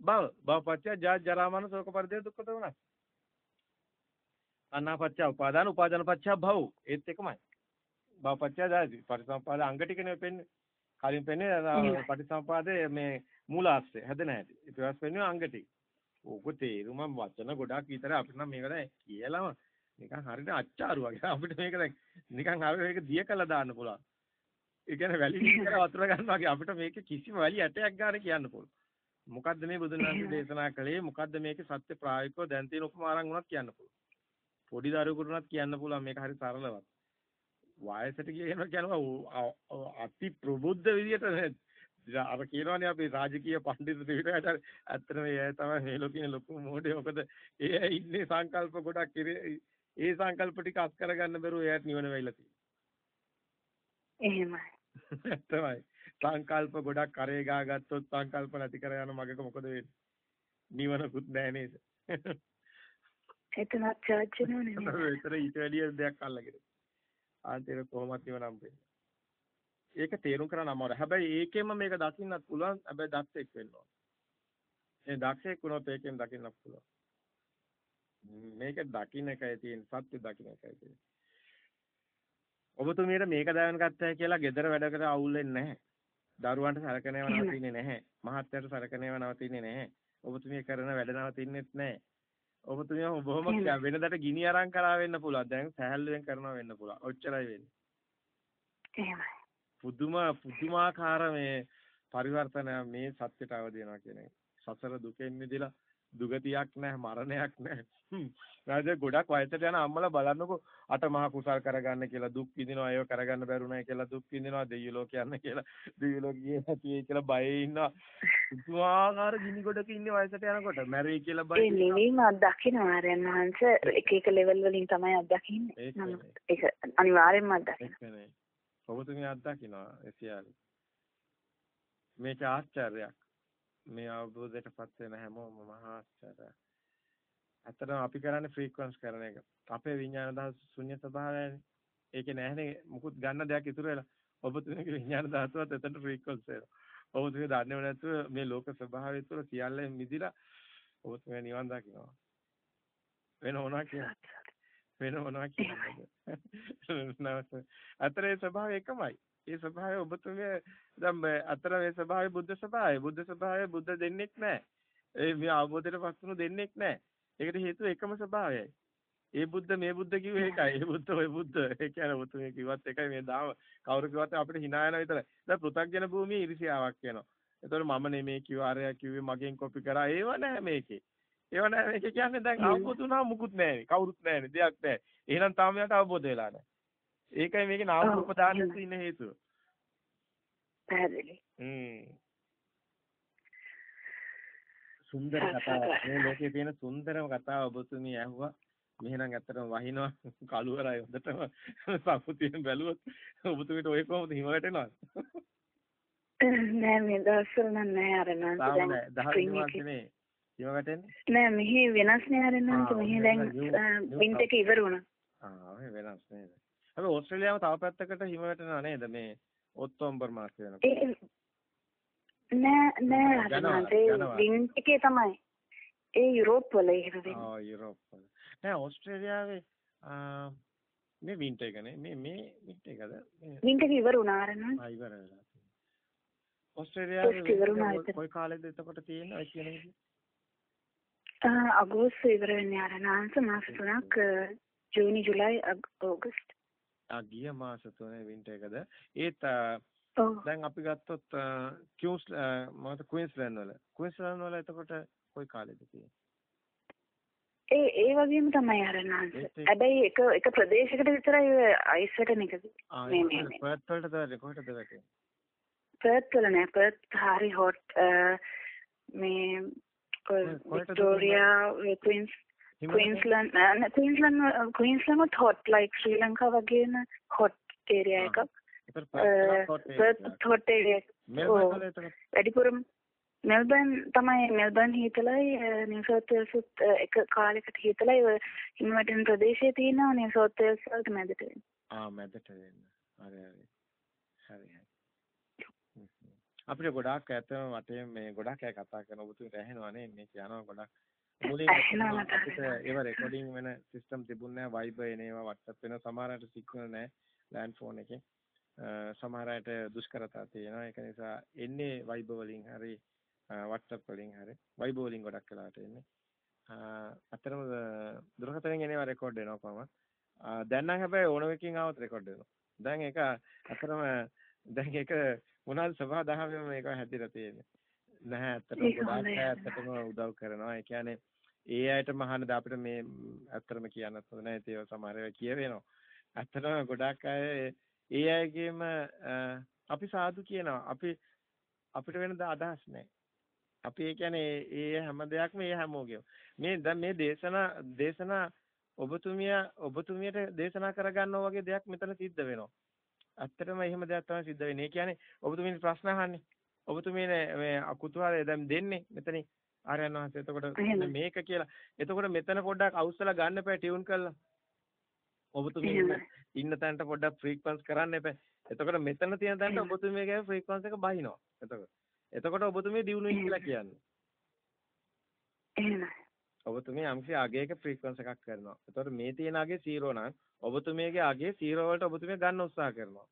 භව භවපච්චා ජා ජරා මරණ ශෝක පරිදේ දුක්ඛ දෝමනස්. අනාපච්චා උපාදාන උපාදානපච්චා භව ඒත් එකමයි. භවපච්චා ජාති පරිසම්පාද අංග ටිකනේ වෙන්නේ. කලින් පෙන්නේ පටිසම්පාදයේ මේ මූලාශ්‍රය හැදෙන හැටි. ඊට පස්සේ පෙන්නේ අංග ටික. ඕක තේරුම වචන ගොඩක් විතර අපිට නම් මේක දැන් කියලාම නිකන් හරියට අච්චාරු වගේ අපිට මේක දැන් නිකන් හරියට මේක දිය කළා දාන්න පුළුවන්. ඒ කියන්නේ වැලි විතර වතුර ගන්නවා වගේ අපිට මේක කිසිම වැලි ඇටයක් ගන්න කියන්න පුළුවන්. මොකද්ද මේ බුදුන් වහන්සේ දේශනා කළේ? මොකද්ද මේකේ සත්‍ය ප්‍රායෝගිකව? දැන් තියෙන උපමාරන් උනත් කියන්න පුළුවන්. පොඩි දරුවෙකුට උනත් කියන්න පුළුවන් මේක හරි සරලවත්. වයසට කියනවා කියනවා අති ප්‍රබුද්ධ විදියට අර කියනවානේ අපි රාජකීය පඬිතු ත්‍රිවිධයට ඇත්තටම ඒ තමයි මේ ලෝකේ ලොකු මොඩේ. මොකද ඒ ඉන්නේ සංකල්ප ගොඩක් ඒ සංකල්ප ටික අත් කරගන්න බැරුව එයාට නිවන වෙයිලා තියෙනවා. එහෙමයි. (laughs) තමයි සංකල්ප ගොඩක් කරේ ගාගත්තොත් සංකල්ප නැති කර යන මගක මොකද වෙන්නේ? නිවනකුත් නැහැ නේද? එතනත් චාර්ජ් වෙනවනේ ඒතර ඊට වැඩිය දෙයක් අල්ලගෙන. ආන්තර කොහොමද නිවන හම්බෙන්නේ? ඒක තේරුම් කරන්න අමාරුයි. හැබැයි ඒකෙම මේක දකින්නත් පුළුවන්. හැබැයි දක්ෂෙක් වෙන්න ඕන. ඒ දක්ෂෙක් වුණොත් ඒකෙන් දකින්නත් පුළුවන්. මේක දකින්න එකයි තියෙන සත්‍ය දකින්න එකයි තියෙන. ඔබතුමියට මේක දැනගෙන ගත්තා කියලා gedara වැඩකට අවුල් වෙන්නේ නැහැ. දරුවන්ට සරකනේව නවතින්නේ නැහැ. මහත්යට සරකනේව නවතින්නේ නැහැ. ඔබතුමිය කරන වැඩ නවතින්නෙත් නැහැ. ඔබතුමිය බොහොම වෙනදට ගිනි අරන් කරා වෙන්න පුළුවන්. දැන් සහැල්ලුවෙන් කරනවා වෙන්න පුළුවන්. ඔච්චරයි වෙන්නේ. එහෙමයි. පුදුම පුදුමාකාර මේ පරිවර්තන මේ සත්‍යයට අවදි වෙනවා කියන එක. සසර දුකෙන් මිදලා දුගතියක් නැහැ මරණයක් නැහැ. රාජ ගොඩක් වයසට යන අම්මලා බලන්නකො අට මහා කුසල් කරගන්න කියලා දුක් විඳිනවා ඒව කරගන්න බැරුණයි කියලා දුක් විඳිනවා දෙවියෝ ලෝක යන්න කියලා දෙවියෝ ලෝක ගියේ නැති වෙයි කියලා බයේ ඉන්නවා. පුදුමාකාර ගිනි ගොඩක ඉන්නේ වයසට යනකොට මැරෙයි කියලා බය. ඒ නෙවෙයිම අත්දකින්න ආරයන් වහන්සේ එක එක ලෙවල් වලින් තමයි අත්දකින්නේ. නමුත් ඒක අනිවාර්යෙන්ම අත්දකින්න. ඒකනේ. ඔබතුමිය අත්දකින්නවා ඒ සියල්ල. මේක ආශ්චර්යයක්. මේ අවබෝධයටපත් වෙන හැමෝම මහා ආශ්චර්යයක්. ඇත්තටම අපි කරන්නේ ෆ්‍රීකවන්ස් කරන එක. අපේ විඥාන දහස් ශුන්‍ය ස්වභාවයනේ. ඒකේ නැහැනේ මුකුත් ගන්න දෙයක් ඉතුරු වෙලා. ඔබතුමීගේ විඥාන ධාතුවත් එතනට ෆ්‍රීකවන්ස් වෙනවා. ඔබතුමී දන්නේව නැතුව මේ ලෝක ස්වභාවය තුළ සියල්ලෙන් මිදිලා ඔබතුමී නිවන් දකින්නවා. වෙන මොනවා කියන්නේ? වෙන මොනවා කියන්නේ? (laughs) අතරේ ස්වභාවය එකමයි. ඒ ස්වභාවය ඔබතුමිය දැන් අතර මේ ස්වභාවය බුද්ධ ස්වභාවය. බුද්ධ ස්වභාවය බුද්ධ දෙන්නෙක් නැහැ. ඒ මේ අවබෝධයට පස්සුණු දෙන්නෙක් නැහැ. ඒකට හේතුව එකම ස්වභාවයයි. ඒ බුද්ධ මේ බුද්ධ කිව්වේ ඒකයි. ඒ බුද්ධ ඔය බුද්ධ. ඒ කියන්නේ ඔබතුමිය කිව්වත් එකයි මේ දාම කවුරු කිව්වත් අපිට hina යන විතරයි. දැන් පෘථග්ජන භූමියේ ඉරිසියාවක් වෙනවා. එතකොට මම නෙමේ කිව්ව අරයා කිව්වේ මගෙන් කොපි කරා. ඒව නැහැ මේකේ. ඒව නැහැ මේකේ කියන්නේ දැන් අවබෝධ වුණා මුකුත් නැහැ. කවුරුත් නැහැ. දෙයක් නැහැ. එහෙනම් තාම යට අවබෝධ වෙලා නැහැ. ඒකයි මේකේ නාම රූප දාන්න තියෙන හේතුව. පැහැදිලි. හ්ම්. සුන්දර කතාවක්. මේ ලෝකේ තියෙන සුන්දරම කතාව ඔබතුමී ඇහුවා. මෙහෙනම් ඇත්තටම වහිනවා කළුවරයි හොඳටම සම්පූර්ණ බැලුවොත් ඔබතුමීට ඔය කොහොමද හිම වැටෙනවද? නෑ මේ දවස්වල නම් නෑ අර නම් දැන් දහස් හිම වැටෙන්නේ? නෑ මෙහි වෙනස් නෑ අර නම් මෙහි දැන් වින්ටර් එක ඉවර වුණා. ආ වෙනස් නේද? හැබැයි ඕස්ට්‍රේලියාව තව පැත්තකට හිම වැටෙනව නේද මේ ඔක්තෝබර් මාසය වෙනකොට? නෑ නෑ අර වින්ටර් එකේ තමයි. ඒ යුරෝප් වල එහෙම වෙන්නේ. ආ යුරෝප් වල. නෑ ඕස්ට්‍රේලියාවේ මේ වින්ටර් එකනේ මේ මේ වින්ටර් එකද? වින්ටර් එක ඉවර වුණා අර නම්. ආ ඉවර වෙලා. ඕස්ට්‍රේලියාවේ කොයි කාලෙද එතකොට තියෙන්නේ ඔය කියන විදිහ? අගෝස්තු ඉවර වෙන්නේ අර නාන්ස මාස තුනක් ජූනි ජුලයි අගෝස්තු. ආ ගිය මාස තුනේ වින්ටර් එකද? ඒත් දැන් අපි ගත්තොත් කියුස් මොකද ක්වීන්ස්ලන්ඩ් වල. ක්වීන්ස්ලන්ඩ් වල එතකොට කොයි කාලෙද තියෙන්නේ? ඒ ඒ වගේම තමයි අරනාන්ස. හැබැයි එක එක ප්‍රදේශයකට විතරයි අයිස් එක. මේ මේ පර්ත් වලට දාන්නේ කොහෙටද වැටෙන්නේ? පර්ත් වල නෑ පර්ත් හරි හොට් මේ Victoria queens queensland queensland queensland hot like Sri ලංකාව වගේම hot area එකක්. hot area. වැඩිපුරම මෙල්බන් තමයි මෙල්බන් හීතලයි නිව් සවුත් වේල්ස් එක කාලයකට හීතලයි හිම වැටෙන ප්‍රදේශයේ තියෙනවා නිව් සවුත් වේල්ස් වලට මැදට වෙන්න. ආ මැදට වෙන්න. හරි හරි. හරි හරි. අපිට ගොඩාක් ඇත්තම වටේ මේ ගොඩාක් අය කතා කරන ඔබතුමීට ඇහෙනවා නේ මේ කියනවා ගොඩක්. මුලින් අපිට ඒව රෙකෝඩින් වෙන සිස්ටම් තිබුණේ නැහැ වයිබර් එන ඒවා WhatsApp වෙන සමහරට සිග්නල් නැහැ ලෑන්ඩ් ෆෝන් එකේ. සමහර අයට දුෂ්කරතා තියෙනවා ඒක නිසා එන්නේ වයිබර් වලින් හරි WhatsApp වලින් හරි Viber වලින් ගොඩක් වෙලාට එන්නේ. අතරම දුරකථනයෙන් එනවා රෙකෝඩ් වෙනවා කොහොමද? දැන් නම් හැබැයි ඕන එකකින් ආවොත් රෙකෝඩ් වෙනවා. දැන් ඒක අතරම දැන් ඒක මොනවාද සභා දහමෙම මේක හැදිලා තියෙන්නේ. නැහැ ඇත්තටම ගොඩාක් ඇත්තටම උදව් කරනවා. ඒ කියන්නේ ඒ අයට මහානද අපිට මේ ඇත්තටම කියන්නත් හොඳ නැහැ. ඒව සමහර ඒවා කියවෙනවා. ඇත්තටම ගොඩාක් අය ඒ අයගේම අපි සාදු කියනවා. අපි අපිට වෙන අදහස් නැහැ. අපි ඒ කියන්නේ ඒ හැම දෙයක්ම ඒ හැමෝගෙම. මේ දැන් මේ දේශනා දේශනා ඔබතුමිය ඔබතුමියට දේශනා කරගන්නවා වගේ දෙයක් මෙතන සිද්ධ වෙනවා. ඇත්තටම එහෙම දෙයක් තමයි සිද්ධ වෙන්නේ. ඒ කියන්නේ ඔබතුමීන් ප්‍රශ්න අහන්නේ. ඔබතුමී මේ කුතුහලය දැන් දෙන්නේ මෙතනින් ආර්යයන් වහන්සේ. එතකොට මේක කියලා. එතකොට මෙතන පොඩ්ඩක් අවුස්සලා ගන්න එපා ටියුන් කරලා. ඔබතුමී ඉන්න තැනට පොඩ්ඩක් ෆ්‍රීකවන්ස් කරන්න එපා. එතකොට මෙතන තියෙන තැනට ඔබතුමීගේ ෆ්‍රීකවන්ස් එක බහිනවා. එතකොට. එතකොට ඔබතුමී දිනුනේ කියලා කියන්නේ. එහෙමයි. ඔබතුමී යම්කිසි අගයක ෆ්‍රීකවන්ස් එකක් කරනවා. එතකොට මේ තියෙන අගේ 0 නම් ඔබතුමීගේ අගේ 0 වලට ඔබතුමිය ගන්න උත්සාහ කරනවා.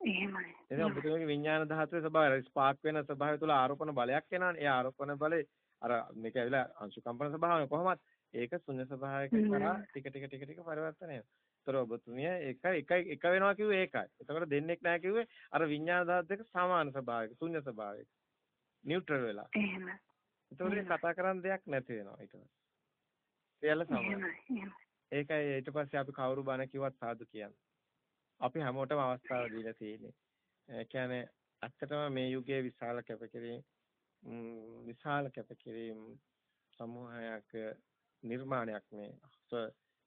එහෙමයි. එහෙනම් ඔබතුමීගේ විඥාන ධාතුවේ ස්වභාවය ස්පාර්ක් වෙන ස්වභාවය තුළ ආරෝපණ බලයක් එනවනේ. ඒ ආරෝපණ බලේ අර මේක ඇවිල්ලා අංශු කම්පන ස්වභාවය කොහොමද? ඒක ශුන්‍ය ස්වභාවයක කරා ටික ටික ටික ටික පරිවර්තනය වෙනවා. ඒතර ඔබතුමිය එක එක එක වෙනවා කිව්වේ ඒකයි. එතකොට දෙන්නෙක් නැහැ කිව්වේ අර විඥාන ධාතු දෙක සමාන ස්වභාවයක ශුන්‍ය ස්වභාවයක. නියුට්‍රල් වෙලා. එහෙමයි. ඒතකොට කතා කරන්න දෙයක් නැති වෙනවා ඊට පස්සේ. සියල්ල සමානයි. ඒකයි ඊට පස්සේ අපි කවුරු බණ කිව්වත් සාදු කියන්නේ. අපි හැමෝටම අවස්ථාව දීලා තියෙන්නේ. ඒ කියන්නේ ඇත්තටම මේ යුගයේ විශාල කැපකිරීම විශාල කැපකිරීම සමූහයක් නිර්මාණයක් මේ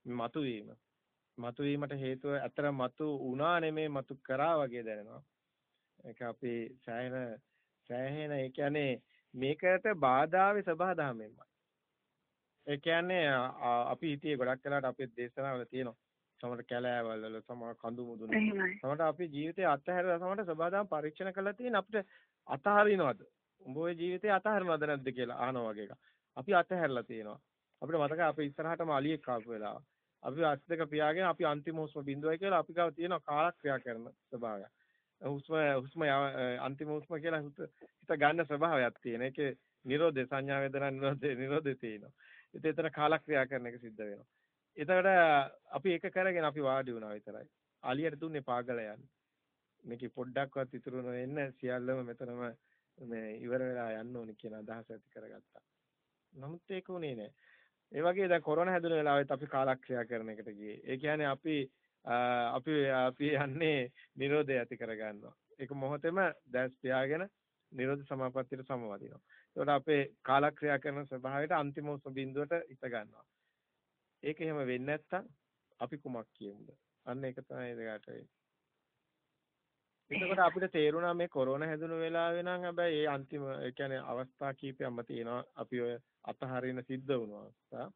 මතුවීම. මතුවීමට හේතුව ඇතර මතු වුණා නෙමේ මතු කරා වගේ දැනෙනවා. ඒක අපි සෑහෙන සෑහෙන ඒ කියන්නේ මේකට බාධාවේ සබහාදහමෙන්මයි ඒ කියන්නේ අපි හිතියේ ගොඩක් වෙලාවට අපේ දේශනාවල තියෙනවා. සමහර කැලෑවල් වල සමහර කඳු මුදුන සමහර අපි ජීවිතේ අත්හැරලා සමහර සබහාදහම පරීක්ෂණ කරලා තියෙන අපිට අතහරිනවද උඹ ඔය ජීවිතේ අතහරිනවද නැද්ද කියලා අහනවා වගේ එක අපි අතහැරලා තියෙනවා අපිට මතකයි අපි ඉස්සරහටම අලියෙක් ආපු වෙලාව. අපි අස් දෙක පියාගෙන අපි අන්තිම හුස්ම බිඳුවයි කියලා අපි ගාව තියෙන කාලක්‍රියා කරන ස්වභාවයක්. හුස්ම හුස්ම අන්තිම හුස්ම කියලා හිත ගන්න ස්වභාවයක් තියෙන. ඒකේ නිරෝධය සංඥා වේදනා නිරෝධය නිරෝධය තියෙනවා. ඉතින් එතන කාලක්‍රියා කරන එක සිද්ධ වෙනවා. එතකොට අපි ඒක කරගෙන අපි වාඩි වුණා විතරයි. අලියට දුන්නේ පාගල යන්නේ. මේකේ පොඩ්ඩක්වත් ඉතුරු නොවෙන්න සියල්ලම මෙතනම මේ ඉවර වෙලා යන්න ඕනි කියන අදහස ඇති කරගත්තා. නමුත් ඒක උනේ නෑ. ඒ වගේ දැන් කොරෝනා හැදුන වෙලාවෙත් අපි කාලක්‍රියා කරන එකට ගියේ. ඒ කියන්නේ අපි අපි අපි යන්නේ Nirodha ඇති කරගන්නවා. ඒක මොහොතේම දැස් පියාගෙන Nirodha සමාපත්තියට සමවදිනවා. ඒකට අපේ කාලක්‍රියා කරන ස්වභාවයට අන්තිම බිඳුවට ඉත ගන්නවා. ඒක එහෙම වෙන්නේ නැත්තම් අපි කුමක් කියමුද? අන්න ඒක තමයි දෙකට වෙන්නේ. එතකොට අපිට තේරුණා මේ කොරෝනා හැදුණු වෙලාවේ නම් හැබැයි ඒ අන්තිම ඒ කියන්නේ අවස්ථා කීපයක්ම තියෙනවා. අපි ඔය අතහරින සිද්ධ වුණා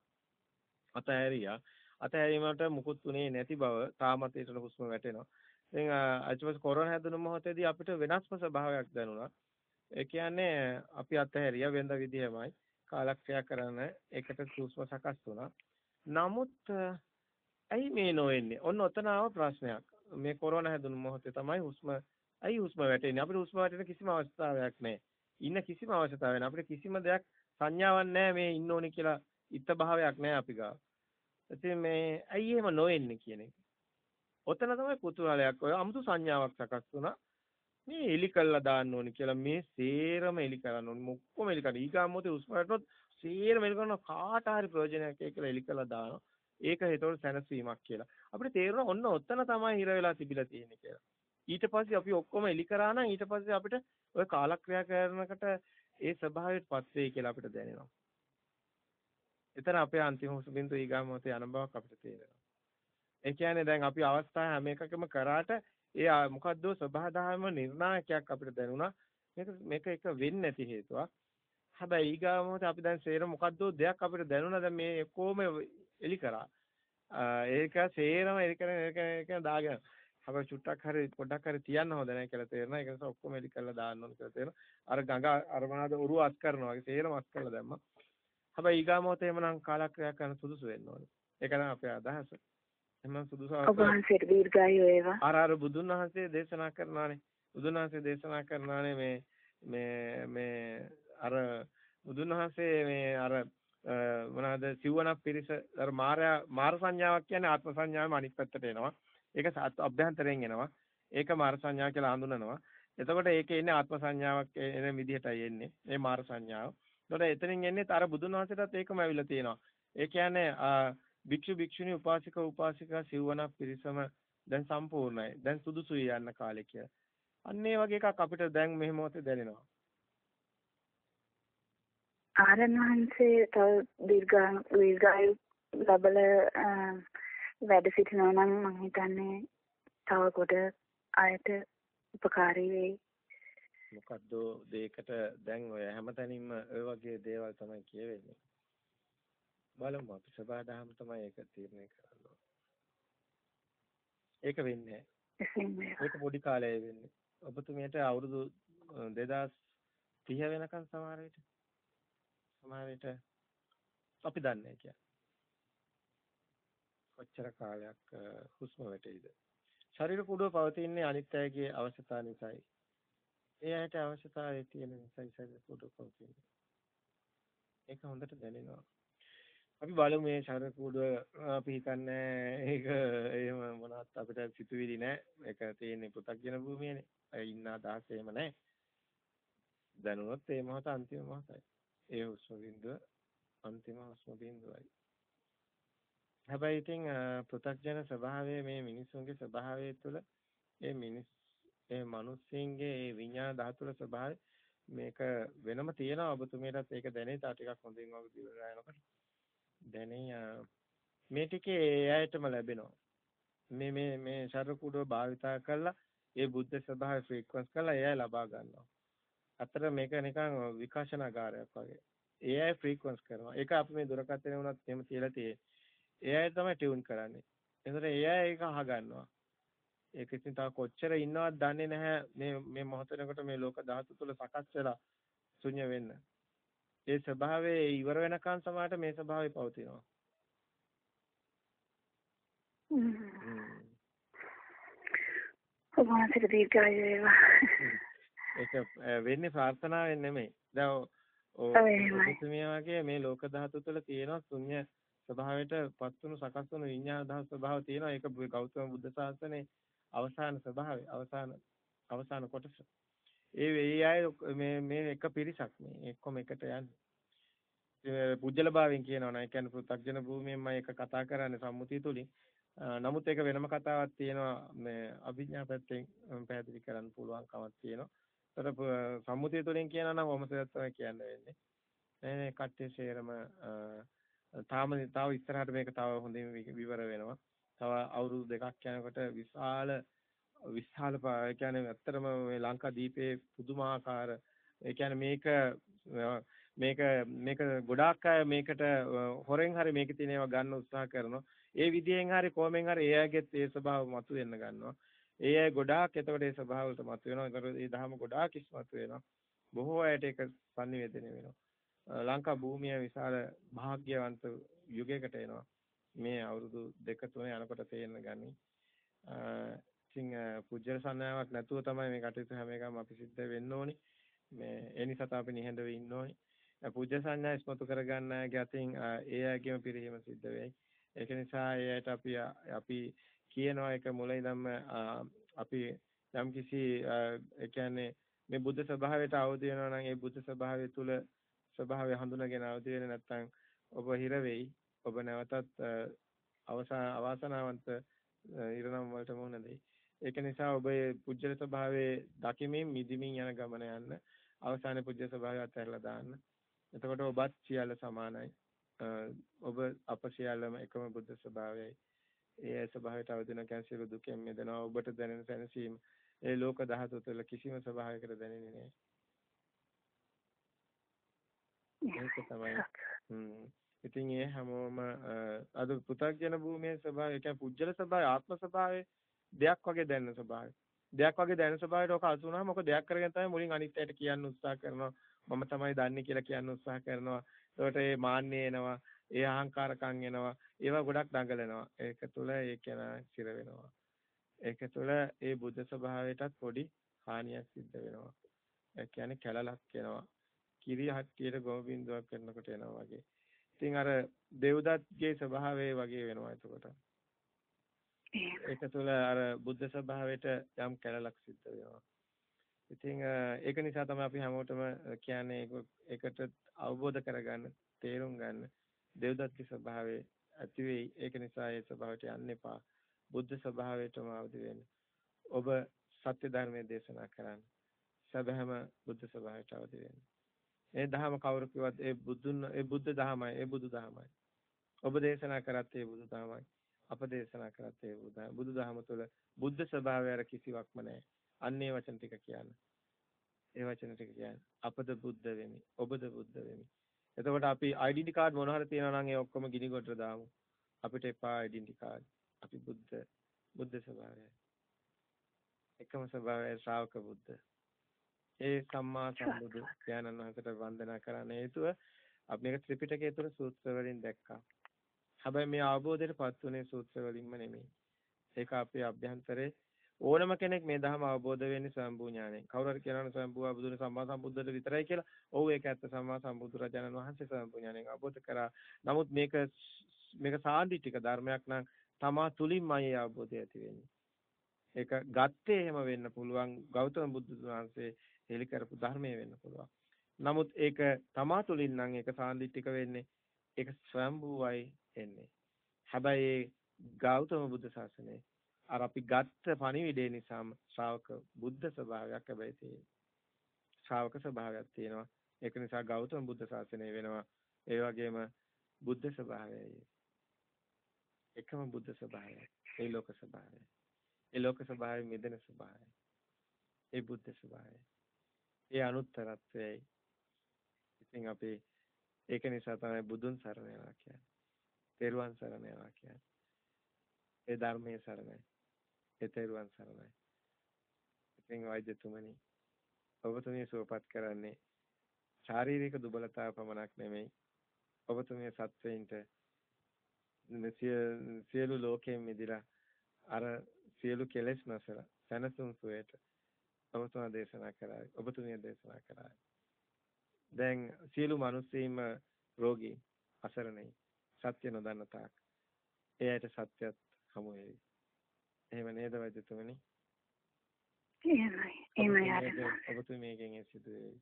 අතහැරියා. අතහැරීමට මුකුත් උනේ නැති බව තාමත් ඒකට හුස්ම වැටෙනවා. ඉතින් අයිතිවස් කොරෝනා හැදුණු මොහොතේදී අපිට වෙනස්ම ස්වභාවයක් දැනුණා. ඒ කියන්නේ අපි අතහැරියා වෙනද විදිහමයි. කාලක්‍රියා කරන එකට හුස්ම සකස් වුණා. නමුත් ඇයි මේ නොවෙන්නේ? ඔන්න ඔතන ආව ප්‍රශ්නයක්. මේ කොරෝනා හැදුණු මොහොතේ තමයි හුස්ම ඇයි හුස්ම වැටෙන්නේ? අපිට හුස්ම වැටෙන කිසිම අවස්ථාවක් නැහැ. ඉන්න කිසිම අවශ්‍යතාවයක් නැහැ. අපිට කිසිම දෙයක් සංඥාවක් නැහැ මේ ඉන්න ඕනේ කියලා ඉත්ත භාවයක් නැහැ අපි ගාව. ඉතින් මේ ඇයි එහෙම නොවෙන්නේ කියන එක. ඔතන තමයි කුතුහලයක්. ඔය 아무තු සංඥාවක් සකස් වුණා. මේ එලි කළා දාන්න ඕනේ කියලා මේ සේරම එලි කරන්න ඕනේ. මොක්කොම එලි කරලා ඊගා මොහොතේ හුස්ම වැටුනොත් සේරම එලි කරනවා කාට හරි ප්‍රයෝජනයක් කියලා එලි කළා දානවා ඒක හේතවල සැනසීමක් කියලා. අපිට තේරෙනවා ඔන්න ඔතන තමයි හිර වෙලා තිබිලා තියෙන්නේ කියලා. ඊට පස්සේ අපි ඔක්කොම එලි කරා නම් ඊට පස්සේ අපිට ඔය කාලක්‍රියා කරනකට ඒ ස්වභාවයටපත් වෙයි කියලා අපිට දැනෙනවා. එතන අපේ අන්තිම හුස්ම බින්දුව ඊගාමත යන බවක් අපිට තේරෙනවා. ඒ කියන්නේ දැන් අපි අවස්ථා හැම එකකම කරාට ඒ මොකද්ද ස්වභාවධර්ම නිර්ණායකයක් අපිට දැනුණා. මේක මේක එක වෙන්නේ නැති හේතුවක්. හැබැයි ඊගාමත අපි දැන් සේර මොකද්ද දෙයක් අපිට දැනුණා දැන් මේ කොහොම එලි කරා. ඒක සේරම එලි කරන ඒක ඒක දාගෙන හැබැයි චුට්ටක් හරි පොඩ්ඩක් හරි තියන්න හොඳ නැහැ කියලා තේරෙනවා. ඒක නිසා ඔක්කොම එලි කරලා දාන්න ඕන කියලා තේරෙනවා. අර ගඟ අර මොනවාද උරුව අත් කරනවා වගේ සේරම අත් කරලා දැම්මා. හැබැයි ඊගා මොහොතේ එමනම් කාලක්‍රියා කරන සුදුසු වෙන්න ඕනේ. ඒක තමයි අපේ අදහස. එමනම් සුදුසු ඔබ වහන්සේට දීර්ඝායු වේවා. අර අර බුදුන් වහන්සේ දේශනා කරනවානේ. බුදුන් වහන්සේ දේශනා කරනවානේ මේ මේ මේ අර බුදුන් වහන්සේ මේ අර මොනවාද සිවණක් පිරිස අර මාර්යා මාර සංඥාවක් කියන්නේ ආත්ම සංඥාවෙම අනිත් පැත්තට එනවා. ඒක අභ්‍යන්තරයෙන් එනවා. ඒක මාර සංඥා කියලා හඳුනනවා. එතකොට ඒකේ ඉන්නේ ආත්ම සංඥාවක් එන විදිහටයි එන්නේ. මේ මාර සංඥාව. එතකොට එතනින් එන්නේ අර බුදුන් වහන්සේටත් ඒකම ඇවිල්ලා තියෙනවා. ඒ කියන්නේ භික්ෂු භික්ෂුණී උපාසික උපාසිකා සිවණක් පිරිසම දැන් සම්පූර්ණයි. දැන් සුදුසුයි යන්න කාලේ කියලා. අන්න ඒ වගේ එකක් අපිට දැන් මෙහෙම මොහොතේ දැනෙනවා. ආරණ වහන්සේ තව දීර්ඝ දීර්ඝායු ලැබල වැඩ සිටිනවා නම් මම හිතන්නේ තව ගොඩ අයට උපකාරී වෙයි. මොකද්ද දෙයකට දැන් ඔය හැමතැනින්ම ඔය වගේ දේවල් තමයි කියවෙන්නේ. බලමු අපි සබාදහම තමයි ඒක තීරණය කරන්න ඒක වෙන්නේ ඒක පොඩි කාලයේ වෙන්නේ. ඔබතුමියට අවුරුදු 2030 වෙනකන් සමහර විට සමහර විට අපි දන්නේ කියන්නේ. කොච්චර කාලයක් හුස්ම වැටෙයිද? ශරීර කුඩුව පවතින්නේ අනිත් අයගේ අවශ්‍යතාව නිසායි. ඒ අයට අවශ්‍යතාවය තියෙන නිසායි ශරීර කුඩුව පවතින්නේ. ඒක හොඳට දැනෙනවා. අපි බලමු මේ ශරීර කුඩුව අපි හිතන්නේ ඒක එහෙම මොනවත් අපිට සිතුවිලි නැහැ. ඒක තියෙන්නේ පෘථග්ජන භූමියනේ. ඉන්න අදහස එහෙම නැහැ. දැනුණොත් ඒ මොහොත අන්තිම මොහොතයි. ඒ හුස්ම බින්දුව අන්තිම හුස්ම බින්දුවයි. හැබැයි ඉතින් පෘථග්ජන ස්වභාවය මේ මිනිසුන්ගේ ස්වභාවය තුළ ඒ මිනිස් ඒ මිනිස්සුන්ගේ ඒ විඤ්ඤාණ ධාතුල ස්වභාවය මේක වෙනම තියෙනවා. ඔබතුමියටත් ඒක දැනේ තා ටිකක් හොඳින් ඔබ දිවලා යනකොට දැනේ මේ ටිකේ ඒ අයටම ලැබෙනවා. මේ මේ මේ ශරීර කුඩුව භාවිතා කරලා ඒ බුද්ධ ස්වභාවය ෆ්‍රීකවන්ස් කරලා ඒ අය ලබා ගන්නවා. අතර මේක නිකන් විකාශනාගාරයක් වගේ ඒ අය ෆ්‍රීකවන්ස් කරනවා ඒක අපි මේ දුරකථනය වුණත් එහෙම තියලා තියෙන්නේ ඒ අය තමයි ටියුන් කරන්නේ. එතකොට ඒ අය ඒක අහගන්නවා. ඒක ඉතින් තව කොච්චර ඉන්නවද දන්නේ නැහැ මේ මේ මොහොතේකට මේ ලෝක ධාතු තුල සකස් වෙලා ශුන්‍ය වෙන්න. ඒ ස්වභාවයේ ඉවර වෙනකන් සමාට මේ ස්වභාවය පවතිනවා. ඔබ වහන්සේට දීර්ඝායු වේවා. ඒක වෙන්නේ ප්‍රාර්ථනාවෙන් නෙමෙයි. දැන් ඔය වගේ මේ ලෝක ධාතු තුළ තියෙන ශුන්‍ය ස්වභාවයට පත්තුණු සකස් වුණු විඤ්ඤාණ දහස් ස්වභාව තියෙනවා. ඒක ගෞතම බුද්ධ ශාසනයේ අවසාන ස්වභාවය, අවසාන අවසාන කොටස. ඒ ඒ අය මේ මේ එක පිරිසක් මේ එක්කම එකට යන්නේ. පුජ්‍යල භාවයෙන් කියනවා නේද? ඒ කියන්නේ පෘථග්ජන භූමියෙන්ම ඒක කතා කරන්නේ සම්මුතිය තුලින්. නමුත් ඒක වෙනම කතාවක් තියෙනවා මේ අභිඥා පැත්තෙන් පැහැදිලි කරන්න පුළුවන් කමක් තියෙනවා. ඒතර සම්මුතිය තුලින් කියනවා නම් ඔමසයක් තමයි කියන්න වෙන්නේ. මේ කට්ටිය ෂේරම තාම තව ඉස්සරහට මේක තව හොඳින් විවර වෙනවා. තව අවුරුදු දෙකක් යනකොට විශාල විශාල ඒ කියන්නේ ඇත්තටම මේ ලංකා දීපේ පුදුමාකාර ඒ කියන්නේ මේක මේක මේක ගොඩාක් අය මේකට හොරෙන් හරි මේකේ තියෙන ඒවා ගන්න උත්සාහ කරනවා. ඒ විදියෙන් හරි කොහොමෙන් හරි ඒ අයගෙත් ඒ ස්වභාව මතුවෙන්න ගන්නවා. ඒ අය ගොඩාක් එතකොට ඒ ස්වභාවවලට මතුවෙනවා. ඒතකොට ඒ ධහම ගොඩාක් ඉස්මතු වෙනවා. බොහෝ අයට ඒක sannivedana වෙනවා. ලංකා භූමිය විශාල වාග්යවන්ත යුගයකට එනවා. මේ අවුරුදු දෙක තුන යනකොට තේරෙන්න ගනි. ඉතින් පුජ්‍යල සන්නාවක් නැතුව තමයි මේ කටයුතු හැම එකම අපි සිද්ධ වෙන්න ඕනි. මේ ඒ නිසා තමයි අපි නිහඬව ඉන්න ඕනි. පුජ්‍ය සංඥා ඉස්මතු කරගන්න අයගේ අතින් ඒ අයගේම පිරිහීම සිද්ධ වෙයි. ඒක නිසා ඒ අයට අපි අපි කියනවා ඒක මුල ඉඳන්ම අපි යම්කිසි ඒ කියන්නේ මේ බුද්ධ ස්වභාවයට අවදි වෙනවා නම් ඒ බුද්ධ ස්වභාවය තුල ස්වභාවය හඳුනාගෙන අවදි වෙන්නේ නැත්නම් ඔබ හිර වෙයි. ඔබ නැවතත් අවසාන අවාසනාවන්ත ඉරණම් වලට මුහුණ දෙයි. ඒක නිසා ඔබ මේ පුජ්‍යල ස්වභාවයේ දකිමින් මිදිමින් යන ගමන යන්න අවසානයේ පුජ්‍ය ස්වභාවය අත්හැරලා දාන්න. එතකොට ඔබත් සියල්ල සමානයි. ඔබ අප සියල්ලම එකම බුද්ධ ස්වභාවයයි. ඒ ස්වභාවයට අවදින කැන්සිල දුකෙන් මිදෙනවා. ඔබට දැනෙන සැනසීම ඒ ලෝක ධාතු තුළ කිසිම ස්වභාවයකට දැනෙන්නේ නැහැ. ඒක තමයි. හ්ම්. ඉතින් ඒ හැමෝම අද පු탁ජන භූමියේ ස්වභාවය, කියන්නේ පුජ්‍යල ස්වභාවය, ආත්ම ස්වභාවය දෙයක් වගේ දැනෙන ස්වභාවය. දෙයක් වගේ දැනෙන ස්වභාවයට ඔක අසු වුණාම ඔක දෙයක් කරගෙන තමයි මුලින් අනිත් අයට කියන්න උත්සාහ කරනවා. මම තමයි දන්නේ කියලා කියන්න උත්සාහ කරනවා. ඒකට ඒ මාන්නේ එනවා, ඒ අහංකාරකම් එනවා. ඒවා ගොඩක් දඟලනවා. ඒක තුළ ඒ කියන සිර වෙනවා. ඒක තුළ ඒ බුද්ධ ස්වභාවයටත් පොඩි හානියක් සිද්ධ වෙනවා. ඒ කියන්නේ කැලලක් වෙනවා. කිරි හට්ටියට ගොම බින්දුවක් කරනකොට එනවා වගේ. ඉතින් අර දෙව්දත්ගේ ස්වභාවය වගේ වෙනවා එතකොට. ඒක තුළ අර බුද්ධ ස්වභාවයට යම් කැලලක් සිද්ධ වෙනවා. ඉතින් ඒක නිසා තමයි අපි හැමෝටම කියන්නේ ඒකට අවබෝධ කරගන්න, තේරුම් ගන්න දෙව්දත්ගේ ස්වභාවය ඇති වෙයි. ඒක නිසා ඒ ස්වභාවයට යන්න එපා. බුද්ධ ස්වභාවයටම අවදි වෙන්න. ඔබ සත්‍ය ධර්මයේ දේශනා කරන්න. සබහැම බුද්ධ ස්වභාවයට අවදි වෙන්න. ඒ දහම කවුරු කිව්වත් ඒ බුදුන් ඒ බුද්ධ දහමයි ඒ බුදු දහමයි. ඔබ දේශනා කරත් ඒ බුදු දහමයි. අප දේශනා කරත් ඒ බුදා බුදුදහම තුළ බුද්ධ ස්වභාවය අර කිසිවක්ම නැහැ. අන්නේ වචන ටික කියන්නේ. ඒ වචන ටික කියන්නේ අපද බුද්ධ වෙමි. ඔබද බුද්ධ වෙමි. එතකොට අපි ඩෙන්ටි කාඩ් මොන හරි තියෙනවා නම් ඒ ඔක්කොම ගිනි ගොඩට දාමු. අපිට එපා ඩෙන්ටි කාඩ්. අපි බුද්ධ බුද්ධ ස්වභාවයයි. එකම ස්වභාවය ශ්‍රාවක බුද්ධ. ඒ සම්මා සම්බුදු ඥානන් වහන්සේට වන්දනා කරන්න හේතුව අපි මේක ත්‍රිපිටකයේ තුල සූත්‍ර වලින් දැක්කා. හැබැයි මේ අවබෝධයටපත් උනේ සූත්‍ර වලින්ම නෙමෙයි. ඒක අපේ අභ්‍යන්තරේ ඕනම කෙනෙක් මේ ධර්ම අවබෝධ වෙන්නේ ස්වයම්බු ඥාණයෙන්. කවුරු හරි කියනවනේ ස්වයම්බු ආබුදුනේ සම්මා සම්බුද්ධට විතරයි කියලා. ඔව් ඒක ඇත්ත සම්මා සම්බුදු රජාණන් වහන්සේ ස්වයම්බු ඥාණයෙන් අවබෝධ කරා. නමුත් මේක මේක සාන්දිටික ධර්මයක් නම් තමා තුලින්මයි අවබෝධය ඇති වෙන්නේ. ඒක ගත්තේ එහෙම වෙන්න පුළුවන් ගෞතම බුදු වහන්සේ හෙළි කරපු ධර්මයේ වෙන්න පුළුවන්. නමුත් ඒක තමා තුලින් නම් ඒක සාන්දිටික වෙන්නේ ඒක ස්වයම්බුවයි එන්නේ. හැබැයි ගෞතම බුදු සාසනේ අර අපි ගත්ත පණිවිඩය නිසාම ශ්‍රාවක බුද්ධ ස්වභාවයක් හැබැයි තියෙනවා. ශ්‍රාවක ස්වභාවයක් තියෙනවා. ඒක නිසා ගෞතම බුද්ධ ශාසනය වෙනවා. ඒ වගේම බුද්ධ ස්වභාවයයි. එකම බුද්ධ ස්වභාවයයි. ඒ ලෝක ස්වභාවයයි. ඒ ලෝක ස්වභාවය මිදෙන ස්වභාවයයි. ඒ බුද්ධ ස්වභාවයයි. ඒ අනුත්තරත්වයයි. ඉතින් අපි ඒක නිසා තමයි බුදුන් සරණ යනවා කියන්නේ. තෙරුවන් සරණ යනවා කියන්නේ. ඒ ධර්මයේ සරණයි. ඒ තෙරුවන් සරණයි. ඉතින් වෛද්‍යතුමනි ඔබතුමිය සුවපත් කරන්නේ ශාරීරික දුබලතාව පමණක් නෙමෙයි. ඔබතුමිය සත්වයින්ට සියලු ලෝකයෙන් මිදලා අර සියලු කෙලෙස් නැසලා සැනසුම් සුවයට ඔබතුමා දේශනා කරා. ඔබතුමිය දේශනා කරා. දැන් සියලු මිනිස්සීම රෝගී අසරණයි. සත්‍ය නොදන්න තාක්. එයාට සත්‍යත් හමු වෙයි. එහෙම නේද වෛද්‍යතුමනි? එහෙමයි. එහෙමයි ඔබතුමියගෙන් ඒ සිදු වෙයි.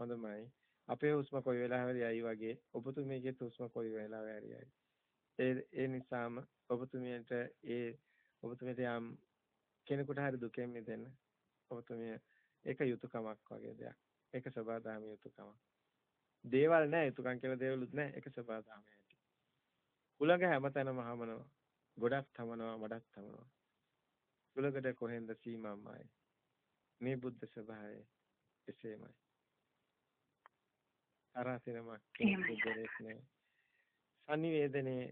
හොඳමයි. අපේ හුස්ම කොයි වෙලාවෙ යයි වගේ ඔබතුමියගේ හුස්ම කොයි වෙලාවෙ හරි යයි. ඒ ඒ නිසාම ඔබතුමියට ඒ ඔබතුමියට යම් කෙනෙකුට හරි දුකෙන් මිදෙන්න ඔබතුමිය ඒක යුතුයකමක් වගේ දෙයක්. ඒක සබදාම යුතුයකමක්. දේවල් නැහැ යුතුයකම් කියලා දේවලුත් නැහැ. ඒක සබදාම ඇති. උලඟ හැමතැනම හමනවා. ගොඩක් තමනවා මඩක් තමනවා. උලඟට කොහෙන්ද සීමාමයි. මේ බුද්ධ ස්වභාවය එසේමයි. අරහතිනමක් කෙනෙක් නෑ. සංනිවේදනේ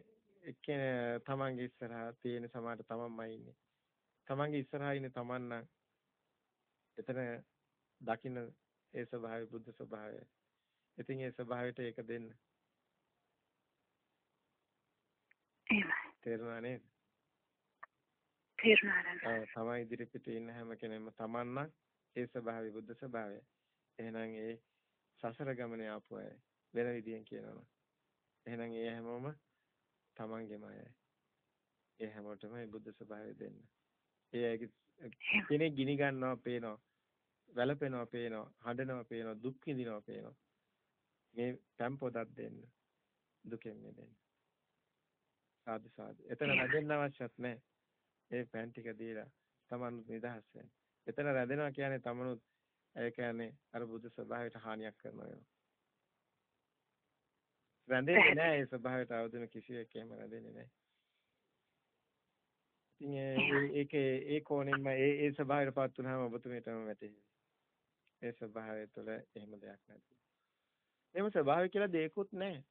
එක්කෙන තමන්ගේ ඉස්සරහා තියෙන සමාට තමන්මයි ඉන්නේ. තමන්ගේ ඉස්සරහා ඉන්නේ තමන් නම් එතන දකින්න ඒ ස්වභාවය බුද්ධ ස්වභාවය. ඉතින් ඒ ස්වභාවයට ඒක දෙන්න. එහෙමයි. තේරුණා නේද? තේරුණා. තමයි ඉදිරිපිට ඉන්න හැම කෙනෙක්ම තමන් ඒ ස්වභාවය බුද්ධ ස්වභාවය. එහෙනම් ඒ සසර ගමනේ ආපු අය වෙන විදියෙන් කියනවා. එහෙනම් ඒ හැමෝම තමන්ගේම අයයි. ඒ හැමෝටම මේ බුද්ධ ස්වභාවය දෙන්න. ඒ අයගේ කෙනෙක් ගිනි ගන්නවා පේනවා. වැළපෙනවා පේනවා. හඬනවා පේනවා. දුක් විඳිනවා පේනවා. මේ පැම් පොදක් දෙන්න. දුකෙන් මිදෙන්න. සාදු සාදු. එතන රැඳෙන්න අවශ්‍යත් නැහැ. ඒ පෑන් ටික දීලා තමන් නිදහස් වෙන්න. එතන රැඳෙනවා කියන්නේ තමනුත් ඒ කියන්නේ අර බුදු ස්වභාවයට හානියක් කරනවා වෙනවා. රැඳෙන්නේ නැහැ ඒ ස්වභාවයට අවදින කිසිවෙක් එහෙම රැඳෙන්නේ නැහැ. ඉතින් ඒකේ ඒ කෝණයෙන්ම ඒ ඒ ස්වභාවයටපත් වුනහම ඔබතුමීටම වැටහෙයි. ඒ ස්වභාවය තුළ එහෙම දෙයක් නැති. එහෙම ස්වභාවය කියලා දෙයක්වත් නැහැ.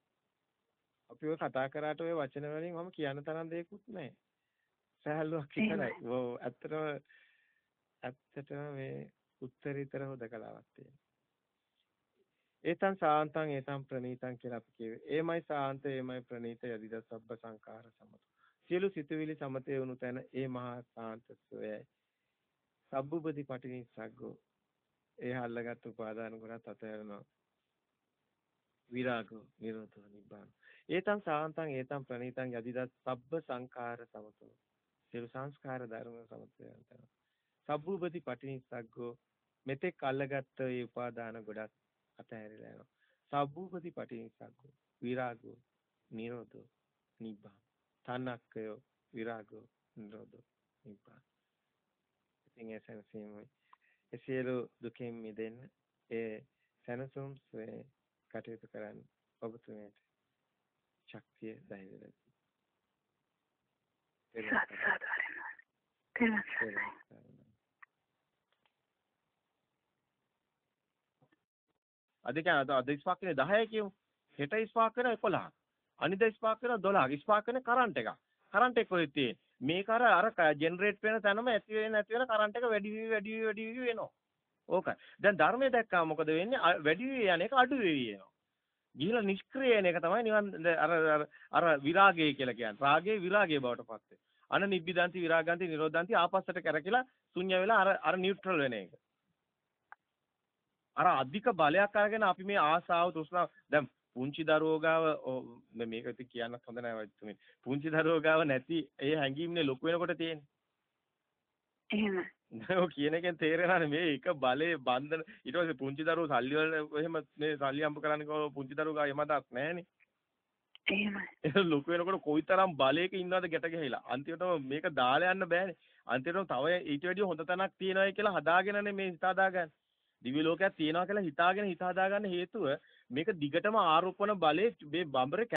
අපි ඔය කතා කරාට ඔය වචන වලින් මම කියන තරම් දෙයක්වත් නැහැ. සහැල්ලුවක් විතරයි. ඔව් ඇත්තටම ඇත්තටම මේ උත්තරීතර හොදකලාවක් තියෙනවා. ඒතං සාන්තං ඒතං ප්‍රණීතං කියලා අපි කියවේ. ඒමයි සාන්ත ඒමයි ප්‍රණීත යදිද සබ්බ සංඛාර සමත. සියලු සිතුවිලි සමතේ වුණු තැන ඒ මහා සාන්ත සෝයයි. සබ්බුපති පටිනිස්සග්ගෝ. ඒ හල්ලගත් උපාදාන ගුණත් අතහැරනවා. විරාගෝ නිරෝධෝ නිබ්බාන. ඒතං සාන්තං ඒතං ප්‍රණීතං යදිද සබ්බ සංඛාර සමතෝ. සියලු සංස්කාර ධර්ම සමතේ යනවා. සබ්බුපති පටිනිස්සග්ගෝ මෙතෙක් අල්ලගත් ඒ උපාදාන ගොඩක් අතහැරිලා යනවා. සබ්බූපති පටිනිසග්ගෝ විරාගෝ නිරෝධෝ නිබ්බාන. තණ්හක්කයෝ විරාගෝ නිරෝධෝ නිබ්බාන. ඉතින් ඒ සැනසීමයි. ඒ සියලු දුකෙන් මිදෙන්න ඒ සැනසුම් සේ කටයුතු කරන්න ඔබතුමීට ශක්තිය ධෛර්යය සාදු සාදු හරිනවා. තේරුම් ගන්න. අද කියන්නේ අද ස්පාක් කරන්නේ 10යි කියමු. හෙට ස්පාක් කරන 11ක්. අනිදා ස්පාක් කරන 12ක්. ස්පාක් කරන කරන්ට් එකක්. කරන්ට් එක කොහෙද තියෙන්නේ? මේක අර අර ජෙනරේට් වෙන තැනම ඇති වෙන නැති වෙන කරන්ට් එක වැඩි වී වැඩි වී වැඩි වී වෙනවා. ඕකයි. දැන් ධර්මයේ දැක්කම මොකද වෙන්නේ? වැඩි වී යන එක අඩු වෙවි යනවා. ගිහිලා නිෂ්ක්‍රිය වෙන එක තමයි නිවන් අර අර විරාගය කියලා කියන්නේ. රාගයේ විරාගයේ බවට පත් වෙන. අන නිබ්බිදාන්ති විරාගාන්ති නිරෝධාන්ති ආපස්සට කරකිලා ශුන්‍ය වෙලා අර අර නියුට්‍රල් වෙන එක. අර අධික බලයක් අරගෙන අපි මේ ආසාව තෘෂ්ණාව දැන් පුංචි දරුවෝ ගාව මේක ඉතින් කියන්නත් හොඳ නෑ වයිතුමේ. පුංචි දරුවෝ ගාව නැති ඒ හැඟීම්නේ ලොකු වෙනකොට තියෙන්නේ. එහෙම. ඔය කියන එකෙන් තේරෙනවානේ මේ එක බලේ බන්ධන ඊට පස්සේ පුංචි දරුවෝ සල්ලි වල එහෙම මේ සල්ලි හම්බ කරන්නේ කොහොම පුංචි දරුවෝ ගාව එමදක් නැහනේ. එහෙමයි. ඒක ලොකු වෙනකොට කොයිතරම් බලයක ඉන්නවද ගැට ගහලා. අන්තිමටම මේක දාලා යන්න බෑනේ. අන්තිමටම තව ඊට වැඩිය හොඳ තැනක් තියෙනවායි කියලා හදාගෙනනේ මේ හිත හදාගන්නේ. දිව්‍ය ලෝකයක් තියෙනවා කියලා හිතාගෙන හිත හදාගන්න හේතුව මේක දිගටම ආරෝපණ බලේ මේ බඹරේ